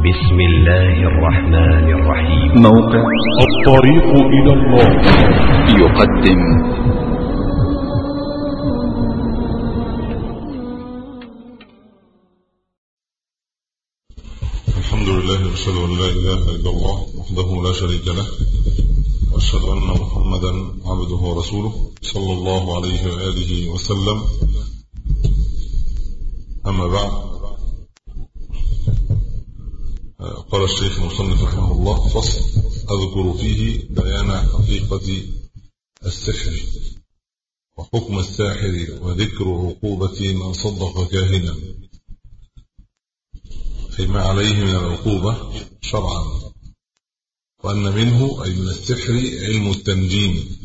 بسم الله الرحمن الرحيم. موقع الطريق إلى الله. يقدم. الحمد لله وأشهد أن لا إله إلا الله وحده لا شريك له وأشهد أن محمدا عبده ورسوله صلى الله عليه وآله وسلم. أما بعد قال الشيخ المصنف رحمه الله فصل أذكر فيه بيان حقيقة السحر. وحكم الساحر وذكر عقوبة من صدق كاهنا. فيما عليه من العقوبة شرعا. وأن منه أي من السحر علم التنجيم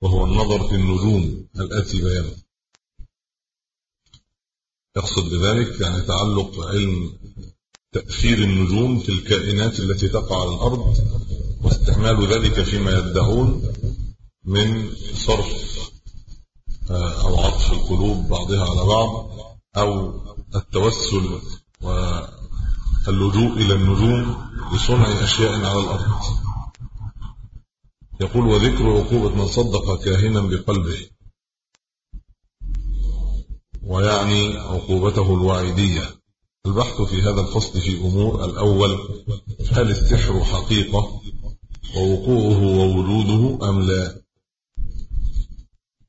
وهو النظر في النجوم الآتي بيانه. يقصد بذلك يعني تعلق علم تأثير النجوم في الكائنات التي تقع على الأرض واستعمال ذلك فيما يدعون من صرف أو عطف القلوب بعضها على بعض أو التوسل واللجوء إلى النجوم لصنع أشياء على الأرض. يقول وذكر عقوبة من صدق كاهنا بقلبه. ويعني عقوبته الوعيدية. البحث في هذا الفصل في أمور الأول هل السحر حقيقة ووقوعه ووجوده أم لا؟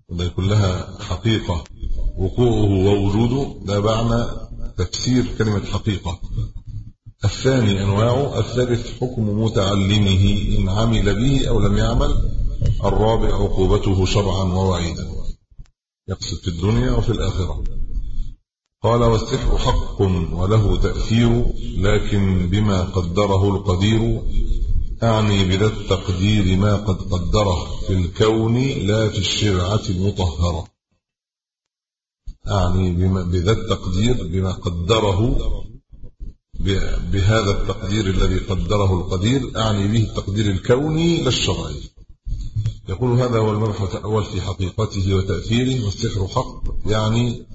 ده كلها حقيقة. وقوعه ووجوده ده معنى تفسير كلمة حقيقة. الثاني أنواعه الثالث حكم متعلمه إن عمل به أو لم يعمل. الرابع عقوبته شرعا ووعيدا. يقصد في الدنيا وفي الآخرة. قال والسحر حق وله تأثير لكن بما قدره القدير أعني بذا التقدير ما قد قدره في الكون لا في الشرعة المطهرة. أعني بذا التقدير بما قدره بهذا التقدير الذي قدره القدير أعني به التقدير الكوني لا الشرعي. يقول هذا هو المبحث الأول في حقيقته وتأثيره والسحر حق يعني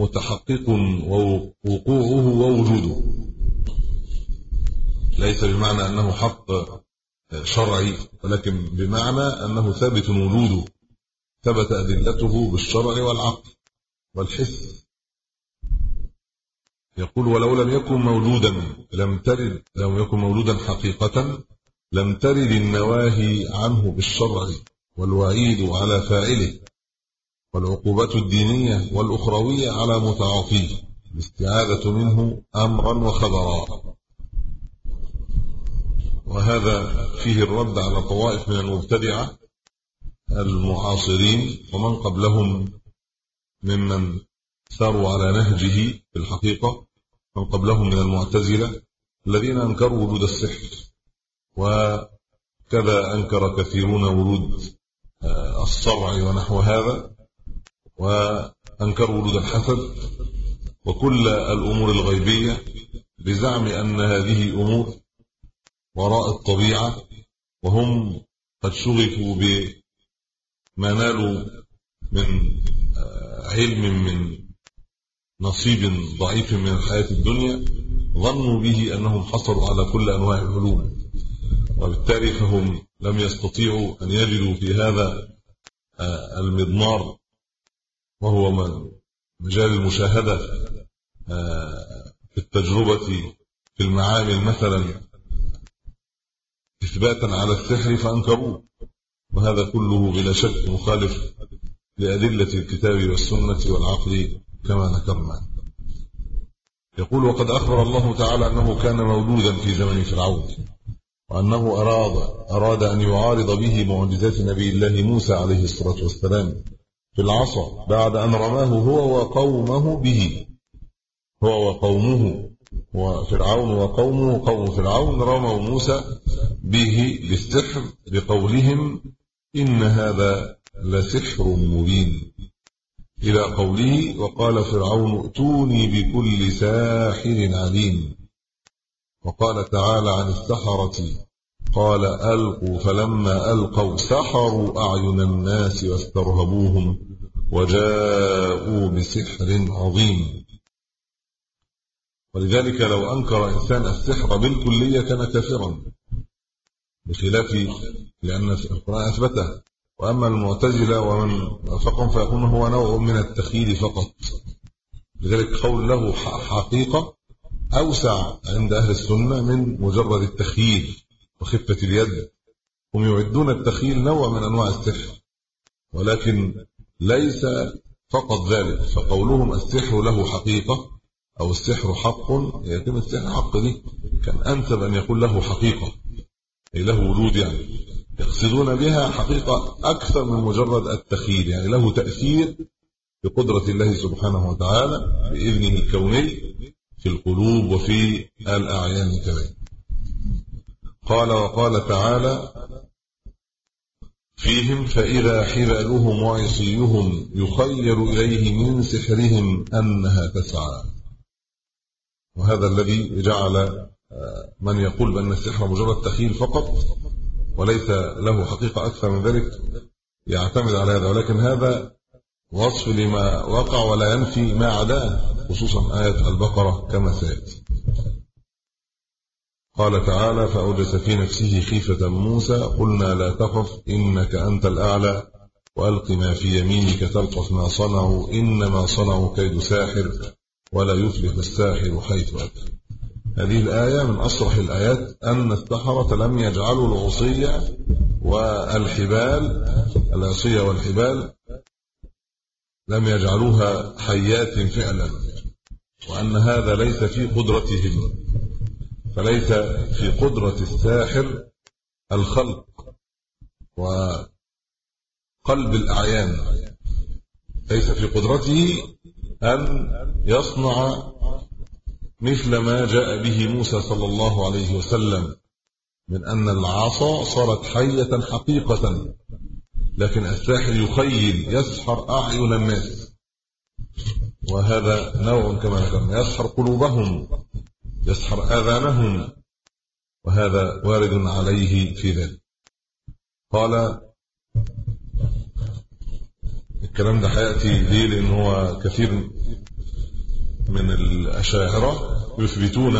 متحقق ووقوعه ووجوده. ليس بمعنى أنه حق شرعي ولكن بمعنى أنه ثابت وجوده. ثبت أدلته بالشرع والعقل والحس. يقول ولو لم يكن موجودا لم ترد لم يكن موجودا حقيقة لم ترد النواهي عنه بالشرع والوعيد على فاعله. والعقوبات الدينية والأخروية على متعاطيه الاستعاذة منه أمرا وخبرا. وهذا فيه الرد على طوائف من المبتدعة المعاصرين ومن قبلهم ممن ساروا على نهجه في الحقيقة من قبلهم من المعتزلة الذين أنكروا وجود السحر. وكذا أنكر كثيرون وجود الصرع ونحو هذا. وأنكروا وجود الحسد وكل الأمور الغيبية بزعم أن هذه أمور وراء الطبيعة وهم قد شغفوا بما نالوا من علم من نصيب ضعيف من الحياة الدنيا ظنوا به أنهم حصلوا على كل أنواع العلوم وبالتالي فهم لم يستطيعوا أن يجدوا في هذا المضمار وهو مجال المشاهدة في التجربة في المعامل مثلا إثباتا على السحر فأنكروه. وهذا كله بلا شك مخالف لأدلة الكتاب والسنة والعقل كما ذكرنا. يقول وقد أخبر الله تعالى أنه كان مولودا في زمن فرعون وأنه أراد, أراد أن يعارض به معجزات نبي الله موسى عليه الصلاة والسلام العصا بعد أن رماه هو وقومه به. هو وقومه وفرعون وقومه قوم فرعون رموا موسى به بالسحر بقولهم إن هذا لسحر مبين. إلى قوله وقال فرعون ائتوني بكل ساحر عليم. وقال تعالى عن السحرة قال ألقوا فلما ألقوا سحروا أعين الناس واسترهبوهم. وجاءوا بسحر عظيم. ولذلك لو أنكر إنسان السحر بالكلية كان كافرا بخلاف لأن القرآن أثبته. وأما المعتزلة ومن وافقهم فيكون هو نوع من التخيل فقط. لذلك قول له حقيقة أوسع عند أهل السنة من مجرد التخييل وخفة اليد. هم يعدون التخيل نوع من أنواع السحر ولكن ليس فقط ذلك فقولهم السحر له حقيقة أو السحر حق يتم السحر حق دي. كان أنسب أن يقول له حقيقة أي له وجود يعني. يقصدون بها حقيقة أكثر من مجرد التخيل يعني له تأثير بقدرة الله سبحانه وتعالى بإذنه الكوني في القلوب وفي الأعيان كذلك قال وقال تعالى فيهم فإذا حبالهم وعصيهم يخير إليه من سحرهم أنها تسعى. وهذا الذي جعل آه، من يقول بأن السحر مجرد تخيل فقط وليس له حقيقة أكثر من ذلك يعتمد على هذا. ولكن هذا وصف لما وقع ولا ينفي ما عداه خصوصا آية البقرة كما سيأتي. قال تعالى فأوجس في نفسه خيفة موسى قلنا لا تخف إنك أنت الأعلى. وألق ما في يمينك تلقف ما صنعوا إنما صنعوا كيد ساحر ولا يفلح الساحر حيث أتى. هذه الآية من أصرح الآيات أن السحرة لم يجعلوا العصية والحبال العصية والحبال لم يجعلوها حيات فعلا وأن هذا ليس في قدرتهم. فليس في قدرة الساحر الخلق وقلب الأعيان. ليس في قدرته أن يصنع مثل ما جاء به موسى صلى الله عليه وسلم من أن العصا صارت حية حقيقة لكن الساحر يخيل يسحر أعين الناس. وهذا نوع كما ذكرنا يسحر قلوبهم. يسحر آذانهم وهذا وارد عليه في ذلك. قال الكلام ده حيأتي ليه؟ لأن هو كثير من الأشاعرة يثبتون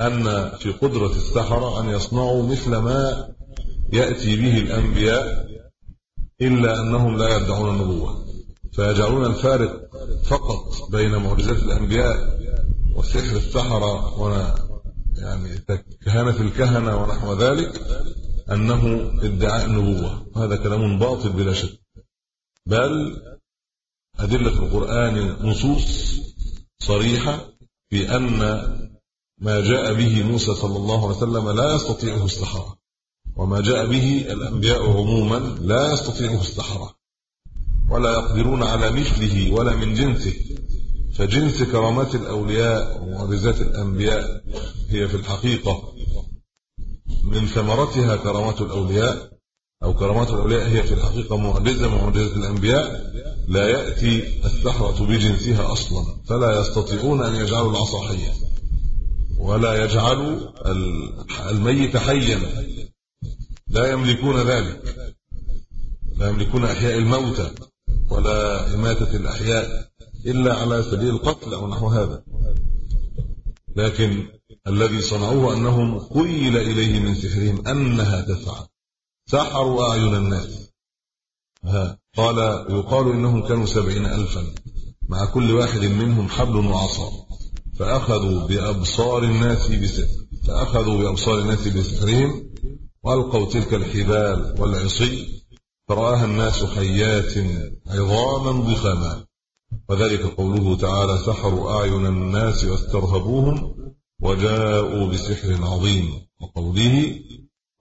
أن في قدرة السحرة أن يصنعوا مثل ما يأتي به الأنبياء إلا أنهم لا يدعون النبوة فيجعلون الفارق فقط بين معجزات الأنبياء وسحر السحرة يعني كهنة الكهنة ونحو ذلك أنه ادعاء النبوة وهذا كلام باطل بلا شك. بل أدلة القرآن نصوص صريحة في أن ما جاء به موسى صلى الله عليه وسلم لا يستطيعه السحرة وما جاء به الأنبياء عموما لا يستطيعه السحرة ولا يقدرون على مثله ولا من جنسه. فجنس كرامات الأولياء ومعجزات الأنبياء هي في الحقيقة من ثمرتها كرامات الأولياء أو كرامات الأولياء هي في الحقيقة معجزة من معجزات الأنبياء لا يأتي السحرة بجنسها أصلا فلا يستطيعون أن يجعلوا العصا حيا ولا يجعلوا الميت حيا. لا يملكون ذلك لا يملكون أحياء الموتى ولا إماتة الأحياء. إلا على سبيل القتل أو نحو هذا. لكن الذي صنعوه أنهم خيل إليه من سحرهم أنها تسعى سحروا أعين الناس. ها قال يقال إنهم كانوا سبعين ألفا. مع كل واحد منهم حبل وعصا. فأخذوا بأبصار الناس بسحر فأخذوا بأبصار الناس بسحرهم وألقوا تلك الحبال والعصي. فرآها الناس حيات عظاما ضخاما. وذلك قوله تعالى سحروا أعين الناس واسترهبوهم وجاءوا بسحر عظيم. وقوله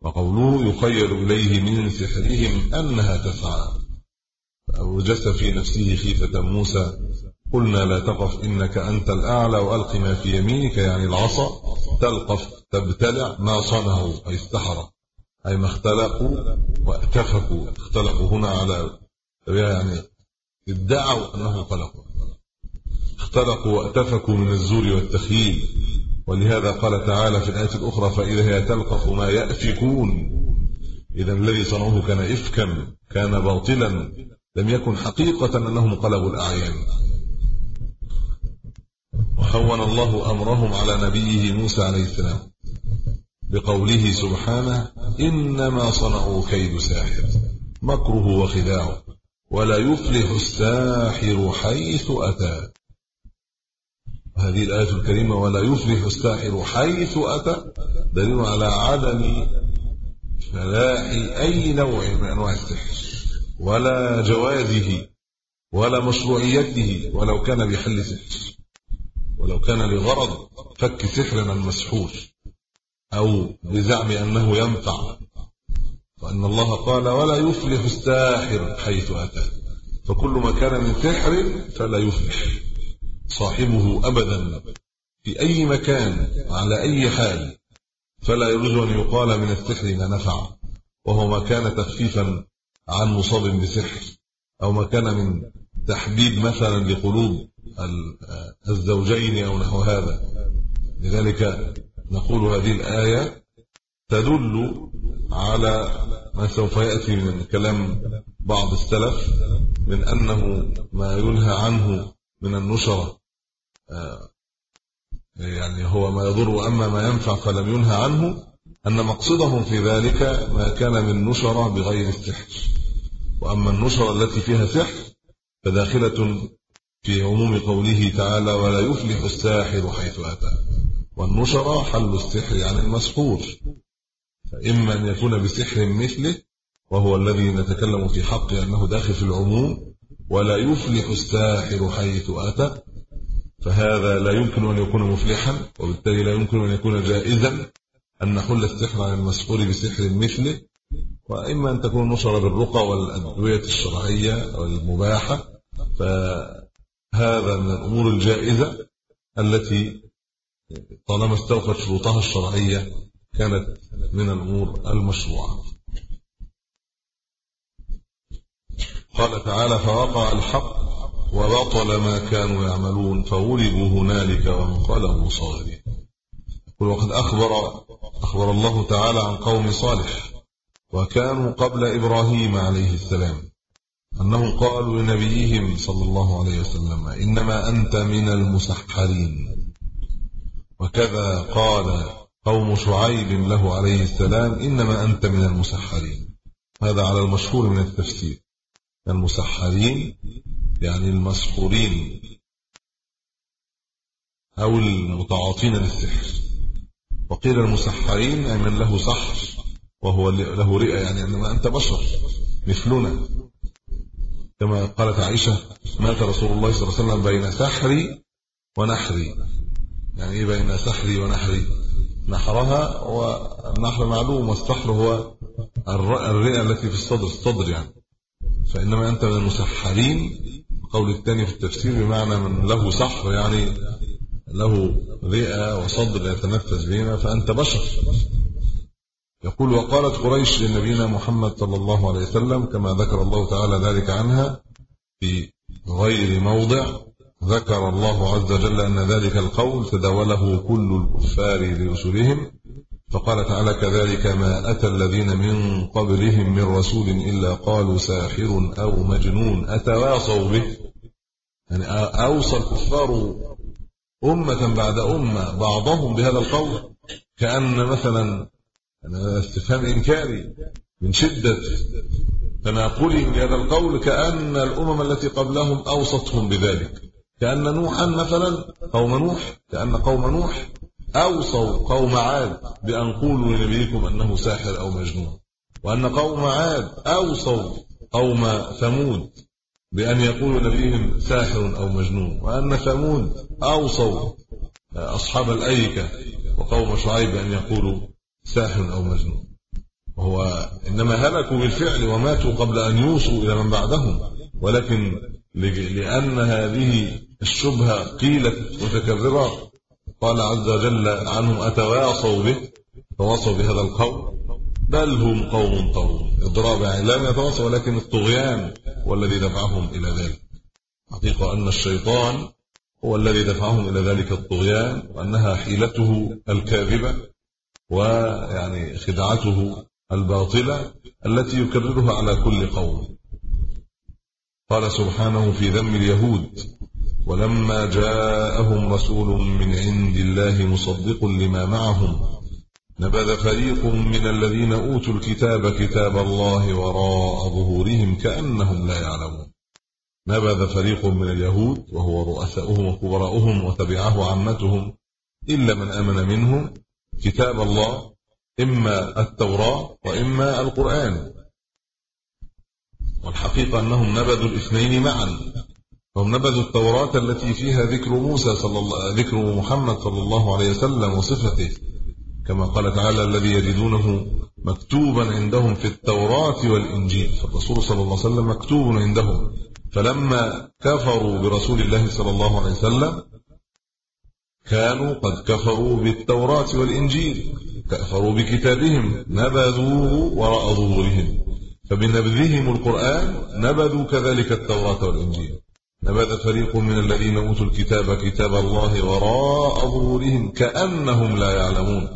وقوله يخيل إليه من سحرهم أنها تسعى. فأوجس في نفسه خيفة موسى. قلنا لا تقف إنك أنت الأعلى وألق ما في يمينك يعني العصا. تلقف تبتلع ما صنعوا أي استحر أي ما اختلقوا واتفقوا. اختلقوا هنا على يعني ادعوا انهم خلقوا اختلقوا واتفكوا من الزور والتخييل. ولهذا قال تعالى في الآية الأخرى فإذا هي تلقف ما يأفكون. إذا الذي صنعوه كان افكا كان باطلا. لم يكن حقيقة أنهم قلبوا الاعيان هون الله أمرهم على نبيه موسى عليه السلام بقوله سبحانه إنما صنعوا كيد ساحر. مكره وخداعه. ولا يفلح الساحر حيث أتى. هذه الآية الكريمة ولا يفلح الساحر حيث أتى دليل على عدم فلاح أي نوع من أنواع السحر ولا جوازه ولا مشروعيته ولو كان بحل سحر ولو كان لغرض فك سحر المسحور أو بزعم أنه ينفع. وأن الله قال ولا يفلح الساحر حيث أتى. فكل ما كان من سحر فلا يفلح. صاحبه أبدا في أي مكان على أي حال. فلا يجوز أن يقال من السحر ما نفع. وهو ما كان تخفيفا عن مصاب بسحر. أو ما كان من تحبيب مثلا لقلوب الزوجين أو نحو هذا. لذلك نقول هذه الآية تدل على ما سوف يأتي من كلام بعض السلف من أنه ما ينهى عنه من النشرة. آه، يعني هو ما يضر وأما ما ينفع فلم ينهى عنه أن مقصدهم في ذلك ما كان من نشرة بغير السحر. وأما النشرة التي فيها سحر فداخلة في عموم قوله تعالى ولا يفلح الساحر حيث أتى والنشرة حل السحر يعني المسحور. فإما أن يكون بسحر مثله وهو الذي نتكلم في حقه أنه داخل في العموم ولا يفلح الساحر حيث أتى فهذا لا يمكن أن يكون مفلحا وبالتالي لا يمكن أن يكون جائزا أن نحل السحر عن المسحور بسحر مثله وإما أن تكون نشر بالرقى والأدوية الشرعية والمباحة فهذا من الأمور الجائزة التي طالما استوفت شروطها الشرعية كانت من الأمور المشروعة. قال تعالى فوقع الحق وبطل ما كانوا يعملون فولدوا هنالك وانقلبوا صاغرين. وقد أخبر أخبر الله تعالى عن قوم صالح وكانوا قبل إبراهيم عليه السلام أنهم قالوا لنبيهم صلى الله عليه وسلم إنما أنت من المسحرين. وكذا قال قوم شعيب له عليه السلام إنما أنت من المسحرين. هذا على المشهور من التفسير. المسحرين يعني المسحورين أو المتعاطين للسحر وقيل المسحرين أي من له سحر وهو له رئة يعني أنما أنت بشر مثلنا. كما قالت عائشة مات رسول الله صلى الله عليه وسلم بين سحري ونحري. يعني إيه بين سحري ونحري؟ نحرها والنحر معلوم والسحر هو الرئة التي في الصدر الصدر يعني. فإنما أنت من المسحرين. القول الثاني في التفسير بمعنى من له سحر يعني له رئة وصدر يتنفس بهما فأنت بشر. يقول وقالت قريش لنبينا محمد صلى الله عليه وسلم كما ذكر الله تعالى ذلك عنها في غير موضع. ذكر الله عز وجل أن ذلك القول تداوله كل الكفار لرسلهم فقال تعالى كذلك ما أتى الذين من قبلهم من رسول إلا قالوا ساحر أو مجنون أتواصوا به؟ يعني أوصى الكفار أمة بعد أمة بعضهم بهذا القول كأن مثلا استفهام إنكاري من شدة تناقلهم لهذا القول كأن الأمم التي قبلهم أوصتهم بذلك. كأن نوحا مثلا قوم نوح كأن قوم نوح أوصوا قوم عاد بأن قولوا لنبيكم أنه ساحر أو مجنون وأن قوم عاد أوصوا قوم ثمود بأن يقولوا نبيهم ساحر أو مجنون وأن ثمود أوصوا أصحاب الأيكة وقوم شعيب بأن يقولوا ساحر أو مجنون. وهو إنما هلكوا بالفعل وماتوا قبل أن يوصوا إلى من بعدهم ولكن لأن هذه الشبهة قيلت متكررة قال عز وجل عنهم أتواصوا به تواصوا بهذا القول بل هم قوم طغون اضراب يعني لم يتواصوا ولكن الطغيان هو الذي دفعهم إلى ذلك. حقيقة أن الشيطان هو الذي دفعهم إلى ذلك الطغيان وأنها حيلته الكاذبة ويعني خدعته الباطلة التي يكررها على كل قوم. قال سبحانه في ذم اليهود ولما جاءهم رسول من عند الله مصدق لما معهم نبذ فريق من الذين أوتوا الكتاب كتاب الله وراء ظهورهم كأنهم لا يعلمون. نبذ فريق من اليهود وهو رؤساؤهم وكبراؤهم وتبعه عامتهم إلا من أمن منهم كتاب الله إما التوراة وإما القرآن. والحقيقة أنهم نبذوا الاثنين معا. هم نبذوا التوراة التي فيها ذكر موسى صلى الله ذكر محمد صلى الله عليه وسلم وصفته. كما قال تعالى الذي يجدونه مكتوبا عندهم في التوراة والإنجيل. فالرسول صلى الله عليه وسلم مكتوب عندهم. فلما كفروا برسول الله صلى الله عليه وسلم كانوا قد كفروا بالتوراة والإنجيل. كفروا بكتابهم. نبذوه وراء ظهورهم. فبنبذهم القرآن نبذوا كذلك التوراة والإنجيل. نبذ فريق من الذين أوتوا الكتاب كتاب الله وراء ظهورهم كأنهم لا يعلمون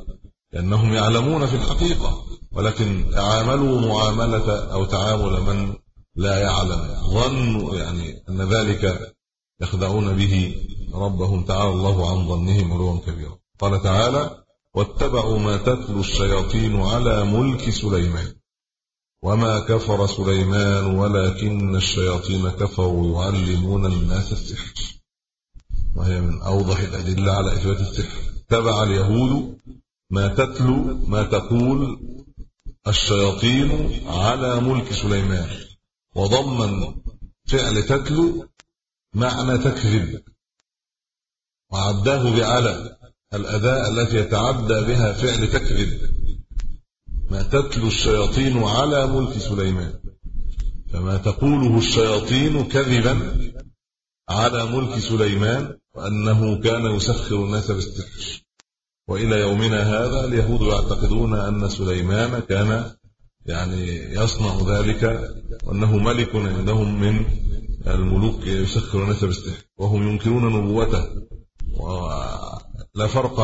لأنهم يعلمون في الحقيقة ولكن تعاملوا معاملة أو تعامل من لا يعلم ظنوا يعني أن ذلك يخدعون به ربهم تعالى الله عن ظنهم علوا كبيرا. قال تعالى واتبعوا ما تتلو الشياطين على ملك سليمان. وما كفر سليمان ولكن الشياطين كفروا يعلمون الناس السحر. وهي من أوضح الأدلة على إثبات السحر. تبع اليهود ما تتلو ما تقول الشياطين على ملك سليمان. وضمن فعل تتلو معنى تكذب. وعداه بعلى الأداة التي يتعدى بها فعل تكذب. ما تتلو الشياطين على ملك سليمان. فما تقوله الشياطين كذبا على ملك سليمان وأنه كان يسخر الناس بالسحر وإلى يومنا هذا اليهود يعتقدون أن سليمان كان يعني يصنع ذلك وأنه ملك عندهم من الملوك يسخر الناس بالسحر وهم ينكرون نبوته. ولا فرق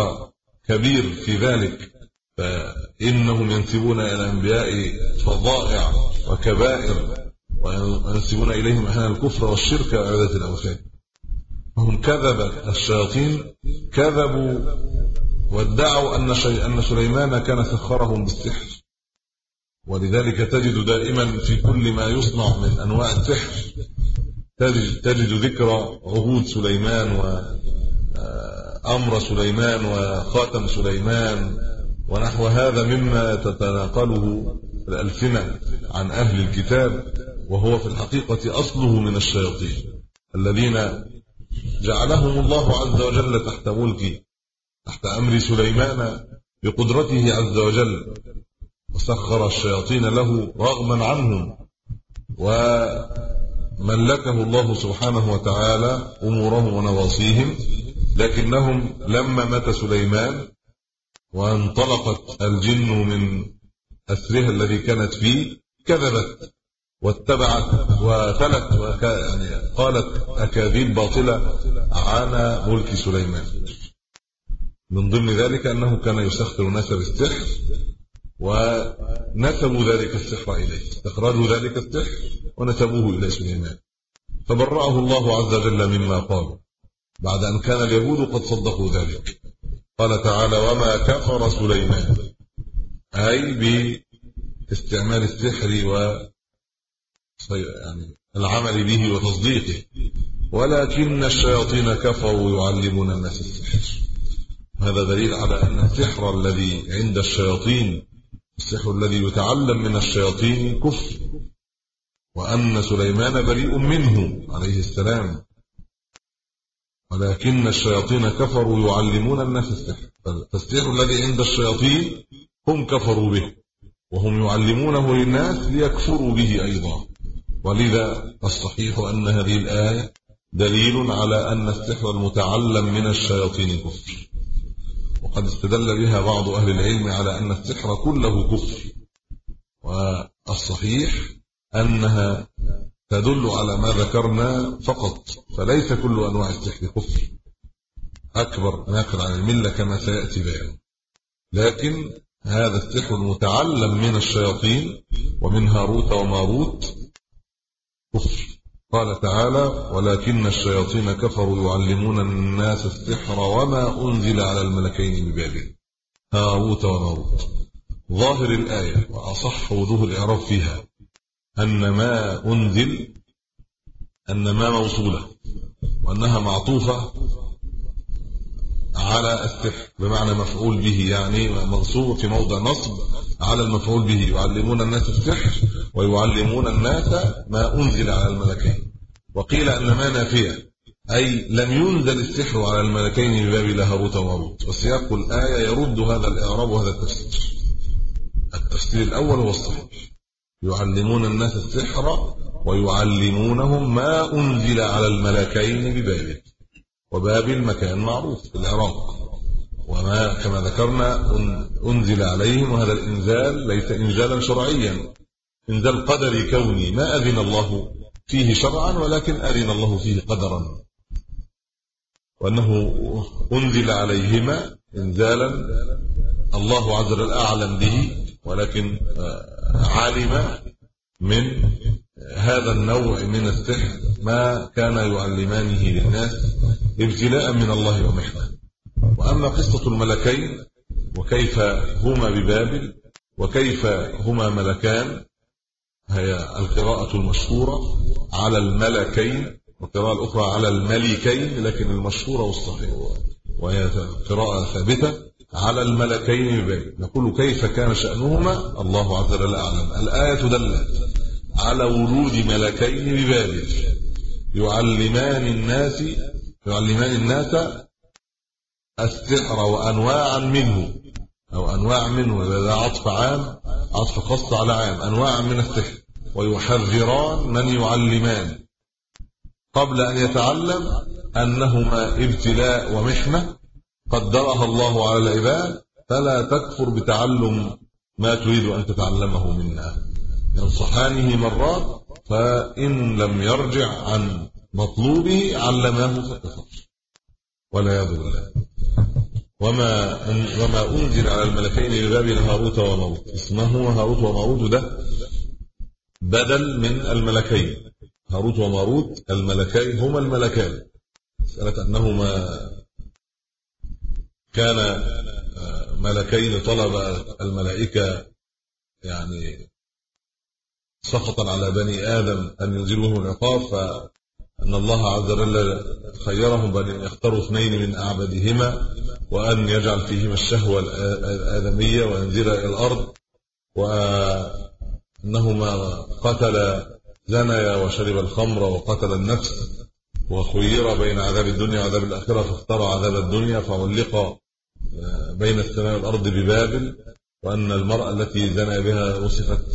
كبير في ذلك. فإنهم ينسبون إلى الأنبياء فظائع وكبائر وينسبون إليهم أحيانا الكفر والشرك وعبادة الأوثان. وهم كذب الشياطين كذبوا وادعوا أن شيء أن سليمان كان سخرهم بالسحر. ولذلك تجد دائما في كل ما يصنع من أنواع السحر تجد, تجد ذكر عهود سليمان وأمر سليمان وخاتم سليمان ونحو هذا مما تتناقله الألسنة عن أهل الكتاب وهو في الحقيقة أصله من الشياطين الذين جعلهم الله عز وجل تحت ملكه تحت أمر سليمان بقدرته عز وجل وسخر الشياطين له رغما عنهم وملكه الله سبحانه وتعالى أمورهم ونواصيهم لكنهم لما مات سليمان وانطلقت الجن من أسرها الذي كانت فيه كذبت واتبعت وتلت. يعني قالت أكاذيب باطلة عن ملك سليمان. من ضمن ذلك أنه كان يسخر الناس بالسحر ونسبوا ذلك السحر إليه. استخرجوا ذلك السحر ونسبوه إلى سليمان. فبرأه الله عز وجل مما قالوا. بعد أن كان اليهود قد صدقوا ذلك. قال تعالى وما كفر سليمان. أي باستعمال السحر و يعني العمل به وتصديقه. ولكن الشياطين كفروا يعلمون الناس السحر. هذا دليل على أن السحر الذي عند الشياطين السحر الذي يتعلم من الشياطين كفر. وأن سليمان بريء منه عليه السلام. ولكن الشياطين كفروا يعلمون الناس السحر. فالسحر الذي عند الشياطين هم كفروا به وهم يعلمونه للناس ليكفروا به أيضا. ولذا الصحيح أن هذه الآية دليل على أن السحر المتعلم من الشياطين كفر. وقد استدل بها بعض أهل العلم على أن السحر كله كفر. والصحيح أنها تدل على ما ذكرنا فقط فليس كل أنواع السحر كفر أكبر ناقل عن الملة كما سيأتي بيان. لكن هذا السحر المتعلم من الشياطين ومن هاروت وماروت كفر قال تعالى ولكن الشياطين كفروا يعلمون الناس السحر وما أنزل على الملكين ببابل هاروت وماروت. ظاهر الآية وأصح وجوه الإعراب فيها. أن ما أنزل أن ما موصولة وأنها معطوفة على السحر بمعنى مفعول به يعني منصوب في موضع نصب على المفعول به. يعلمون الناس السحر ويعلمون الناس ما أنزل على الملكين. وقيل أن ما نافية أي لم ينزل السحر على الملكين بباب هاروت وماروت وسياق الآية يرد هذا الإعراب وهذا التفسير. التفسير الأول هو الصحيح. يعلمون الناس السحر ويعلمونهم ما أنزل على الملكين ببابل وبابل مكان معروف في العراق. وما كما ذكرنا أنزل عليهم وهذا الإنزال ليس إنزالا شرعيا. إنزال قدري كوني ما أذن الله فيه شرعا ولكن أذن الله فيه قدرا. وأنه أنزل عليهما إنزالا الله عز وجل أعلم به ولكن آه، علم من هذا النوع من السحر ما كان يعلمانه للناس ابتلاء من الله ومحنة. وأما قصة الملكين وكيف هما ببابل وكيف هما ملكان هي القراءة المشهورة على الملكين والقراءة الأخرى على الملكين لكن المشهورة والصحيحة. وهي قراءة ثابتة على الملكين ببابل نقول كيف كان شأنهما؟ الله عز وجل أعلم. الآية دلت على ورود ملكين ببابل. يعلمان الناس يعلمان الناس السحر وانواعا منه. أو أنواع منه هذا عطف عام عطف خاص على عام. انواعا من السحر. ويحذران من يعلمان. قبل أن يتعلم أنهما ابتلاء ومحنة. قدرها الله على العباد فلا تكفر بتعلم ما تريد أن تتعلمه منا. ينصحانه مرات فإن لم يرجع عن مطلوبه علماه فكفر ولا يضر الله وما وما أنزل على الملكين ببابل هاروت وماروت اسمه هاروت وماروت ده بدل من الملكين. هاروت وماروت الملكين هما الملكان. مسألة أنهما كان ملكين طلب الملائكة يعني سخطا على بني آدم أن ينزلوا لهم العقاب فأن الله عز وجل خيرهم بأن يختاروا اثنين من أعبدهما وأن يجعل فيهما الشهوة الآدمية وينزل إلى الأرض وأنهما قتل زنيا وشرب الخمر وقتل النفس وخير بين عذاب الدنيا وعذاب الآخرة فاختار عذاب الدنيا فعلق بين السماء والأرض ببابل وأن المرأة التي زنى بها وصفت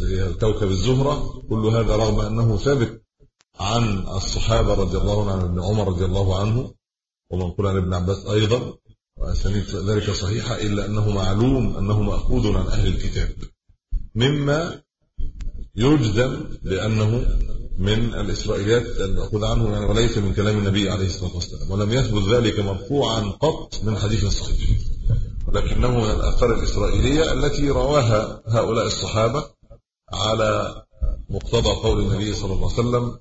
كوكب الزهرة كل هذا رغم أنه ثابت عن الصحابة رضي الله عنهم ابن عمر رضي الله عنه ومنقول عن ابن عباس أيضا وأسانيد ذلك صحيحة إلا أنه معلوم أنه مأخوذ عن أهل الكتاب. مما يجزم بأنه من الإسرائيليات المأخوذ عنه يعني وليس من كلام النبي عليه الصلاة والسلام ولم يثبت ذلك مرفوعا قط من حديث صحيح. ولكنه من الآثار الإسرائيلية التي رواها هؤلاء الصحابة على مقتضى قول النبي صلى الله عليه وسلم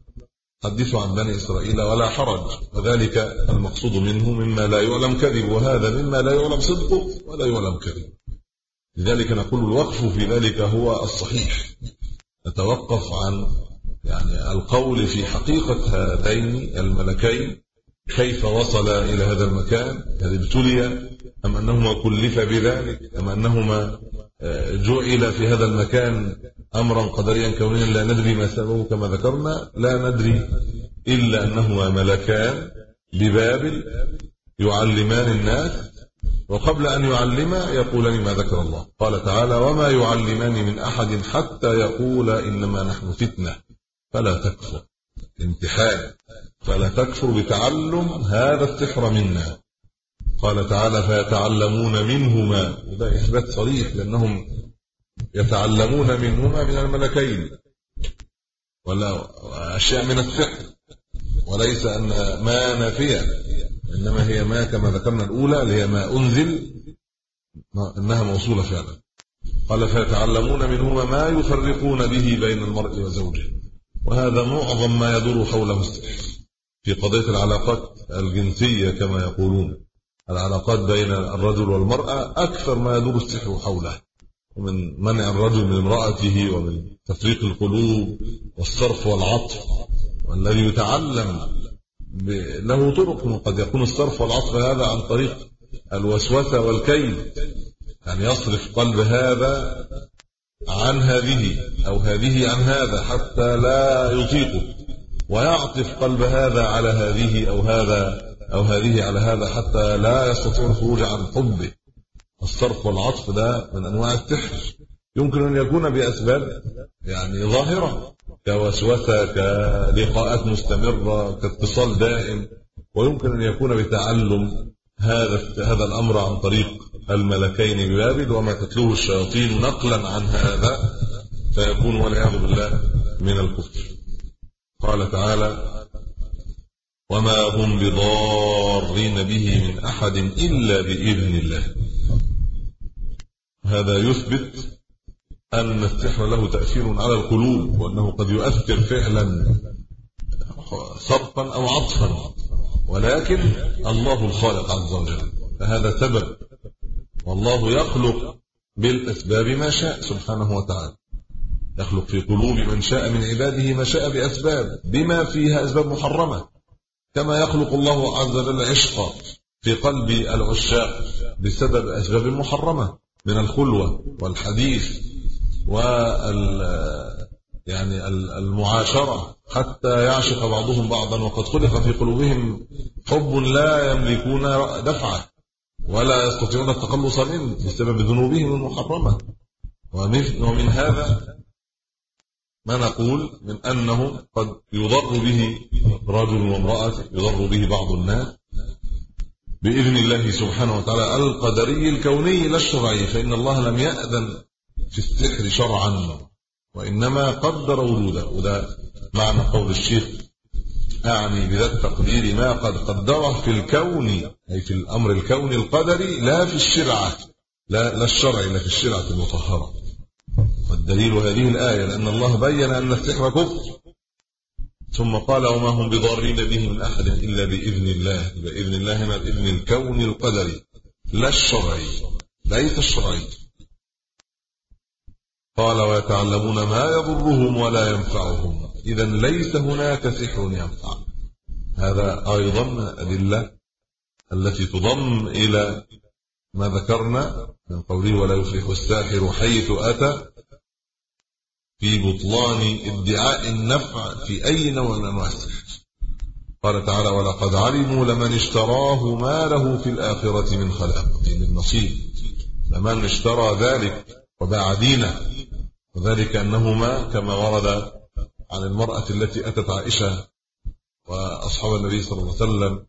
حدثوا عن بني إسرائيل ولا حرج. وذلك المقصود منه مما لا يعلم كذب وهذا مما لا يعلم صدقه ولا يعلم كذب. لذلك نقول الوقف في ذلك هو الصحيح. نتوقف عن يعني القول في حقيقة هذين الملكين كيف وصل إلى هذا المكان؟ هل ابتلي أم أنهما كلف بذلك؟ أم أنهما آه، جعل في هذا المكان أمرا قدريا كونيا؟ لا ندري ما سببه كما ذكرنا. لا ندري إلا أنهما ملكان ببابل يعلمان الناس وقبل أن يعلما يقولان ما ذكر الله. قال تعالى وما يعلمان من أحد حتى يقول إنما نحن فتنة. فلا تكفر امتحان فلا تكفر بتعلم هذا السحر منا. قال تعالى فيتعلمون منهما. وده إثبات صريح لأنهم يتعلمون منهما من الملكين. ولا أشياء من السحر وليس أن ما نافية. إنما هي ما كما ذكرنا الأولى اللي هي ما أنزل إنها موصولة فعلا. قال فيتعلمون منهما ما يفرقون به بين المرء وزوجه. وهذا معظم ما يدور السحر في قضية العلاقات الجنسية كما يقولون. العلاقات بين الرجل والمرأة أكثر ما يدور السحر حوله. ومن منع الرجل من امرأته ومن تفريق القلوب والصرف والعطف والذي يتعلم له طرق قد يكون الصرف والعطف هذا عن طريق الوسوسة والكيد يعني يصرف قلب هذا عن هذه أو هذه عن هذا حتى لا يطيقه ويعطف قلب هذا على هذه أو هذا أو هذه على هذا حتى لا يستطيع الخروج عن حبه الصرف والعطف ده من أنواع السحر يمكن أن يكون بأسباب يعني ظاهرة كوسوسة كلقاءات مستمرة كاتصال دائم ويمكن أن يكون بتعلم هذا هذا الأمر عن طريق الملكين ببابل وما تتلوه الشياطين نقلا عن هذا فيكون والعياذ بالله من الكفر. قال تعالى وما هم بضارين به من أحد إلا بإذن الله. هذا يثبت أن السحر له تأثير على القلوب وأنه قد يؤثر فعلا صرفا أو عطفا. ولكن الله الخالق عز وجل فهذا سبب. والله يخلق بالأسباب ما شاء سبحانه وتعالى. يخلق في قلوب من شاء من عباده ما شاء بأسباب بما فيها أسباب محرمة. كما يخلق الله عز وجل عشقا في قلب العشاق بسبب أسباب محرمة من الخلوة والحديث وال يعني المعاشرة حتى يعشق بعضهم بعضا وقد خلق في قلوبهم حب لا يملكون دفعة ولا يستطيعون التخلص منه بسبب ذنوبهم المحرمة. ومن هذا ما نقول من أنه قد يضر به رجل وامرأة يضر به بعض الناس بإذن الله سبحانه وتعالى. القدري الكوني لا الشرعي فإن الله لم يأذن في السحر شرعا وإنما قدر وجوده. وده معنى قول الشيخ أعني بذا التقدير ما قد قدره في الكون أي في الأمر الكوني القدري لا في الشرعة لا, لا الشرع لا في الشرعة المطهرة. والدليل هذه الآية لأن الله بين أن السحر كفر. ثم قال وما هم بضارين به من أحد إلا بإذن الله. بإذن الله هنا بإذن الكون القدري. لا الشرعي ليس الشرعي. قال ويتعلمون ما يضرهم ولا ينفعهم. إذا ليس هناك سحر ينفع. هذا أيضا من الأدلة التي تضم إلى ما ذكرنا من قوله ولا يفلح الساحر حيث أتى في بطلان ادعاء النفع في أي نوع من أنواع السحر قال تعالى ولقد علموا لمن اشتراه ما له في الآخرة من خلاق. من نصيب لمن اشترى ذلك وباع دينه وذلك أنهما كما ورد عن المرأة التي أتت عائشة وأصحاب النبي صلى الله عليه وسلم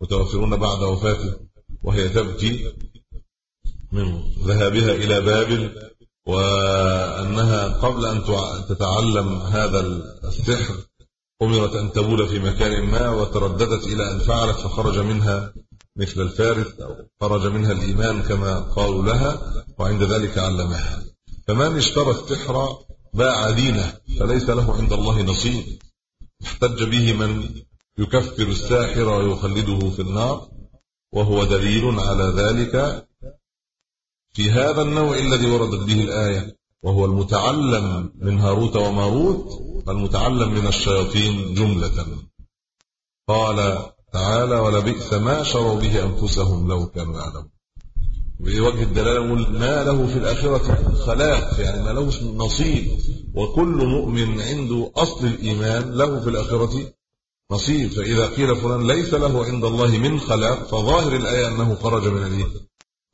متوفرون بعد وفاته وهي تبكي من ذهابها إلى بابل وأنها قبل أن تتعلم هذا السحر أمرت أن تبول في مكان ما وترددت إلى أن فعلت فخرج منها مثل الفارس أو خرج منها الإيمان كما قالوا لها وعند ذلك علمها. فمن اشترى السحر باع دينه فليس له عند الله نصيب. احتج به من يكفر الساحر ويخلده في النار وهو دليل على ذلك في هذا النوع الذي وردت به الآية وهو المتعلم من هاروت وماروت المتعلم من الشياطين جملة. قال تعالى ولبئس ما شروا به أنفسهم لو كانوا يعلمون. بوجه الدلالة نقول ما له في الآخرة خلاق يعني ما له نصيب. وكل مؤمن عنده أصل الإيمان له في الآخرة نصيب. فإذا قيل فلان ليس له عند الله من خلاق فظاهر الآية أنه خرج من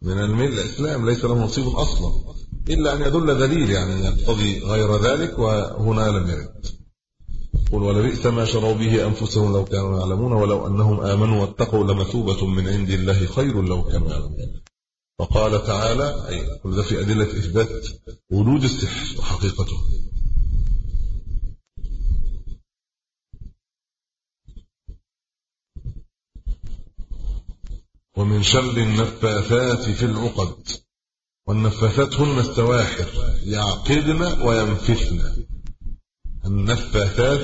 من المل الإسلام ليس له نصيب أصلا إلا أن يدل دليل يعني يقتضي غير ذلك وهنا لم يرد. قل ولبئس ما شروا به أنفسهم لو كانوا يعلمون ولو أنهم آمنوا واتقوا لمثوبة من عند الله خير لو كانوا يعلمون. وقال تعالى أي كل ده في أدلة إثبات وجود السحر وحقيقته ومن شر النفاثات في العقد. والنفاثات هن السواحر يعقدن وينفثن. النفاثات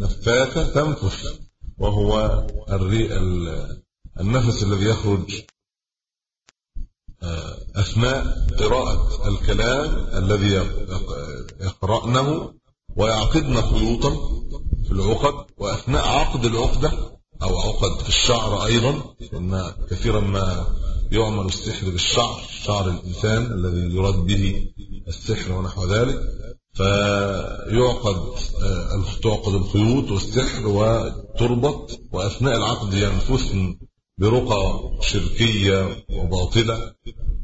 نفاثة تنفث وهو النفس الذي يخرج آه، أثناء قراءة الكلام الذي يقرأنه ويعقدن خيوطا في العقد وأثناء عقد العقدة أو عقد في الشعر أيضا إن كثيرا ما يعمل السحر بالشعر شعر الإنسان الذي يراد به السحر ونحو ذلك فيعقد آه، تعقد الخيوط والسحر وتربط وأثناء العقد ينفثن برقى شركية وباطلة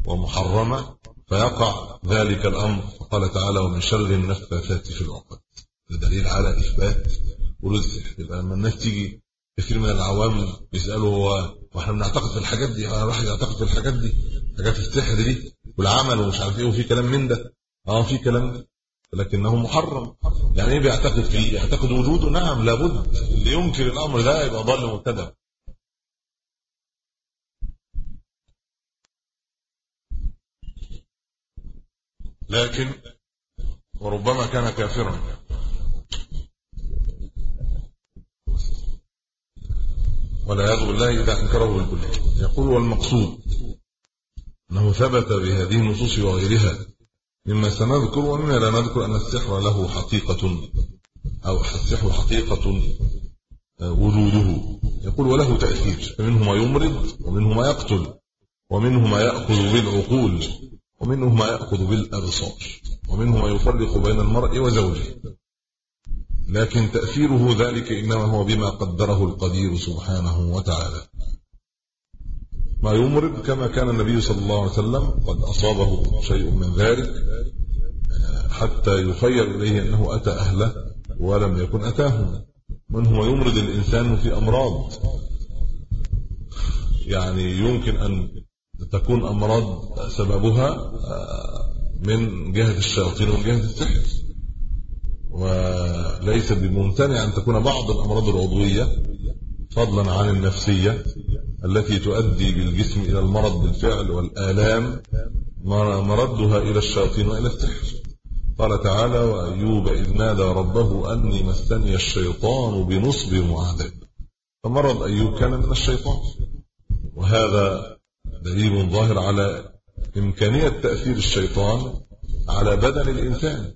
ومحرمة فيقع ذلك الأمر. فقال تعالى ومن شر النفاثات في العقد ده دليل على إثبات السحر. يبقى لما الناس تيجي كثير من العوام يسألوا هو وإحنا بنعتقد في الحاجات دي آه الواحد يعتقد في الحاجات دي حاجات السحر دي والعمل ومش عارف إيه وفي كلام من ده. آه في كلام لكنه محرم. يعني إيه بيعتقد فيه؟ يعتقد وجوده؟ نعم لابد. اللي ينكر الأمر ده يبقى ضال مبتدع لكن وربما كان كافرا. والعياذ بالله إذا أنكره بالكل يقول والمقصود أنه ثبت بهذه النصوص وغيرها مما سنذكر ومما لا نذكر أن السحر له حقيقة أو السحر حقيقة آه، وجوده. يقول وله تأثير. فمنه ما يمرض ومنه ما يقتل ومنه ما يأخذ بالعقول ومنه ما يأخذ بالأبصار ومنه ما يفرق بين المرء وزوجه. لكن تأثيره ذلك إنما هو بما قدره القدير سبحانه وتعالى. ما يمرض كما كان النبي صلى الله عليه وسلم قد أصابه شيء من ذلك حتى يخير إليه أنه أتى أهله ولم يكن أتاهم من هو يمرض الإنسان في أمراض؟ يعني يمكن أن تكون أمراض سببها من جهة الشياطين ومن جهة السحر. وليس بممتنع أن تكون بعض الأمراض العضوية فضلا عن النفسية التي تؤدي بالجسم إلى المرض بالفعل والآلام مردها إلى الشياطين وإلى السحر قال تعالى وأيوب إذ نادى ربه أني مسني الشيطان بنصب وعذاب فمرض أيوب كان من الشيطان. وهذا دليل ظاهر على إمكانية تأثير الشيطان على بدن الإنسان.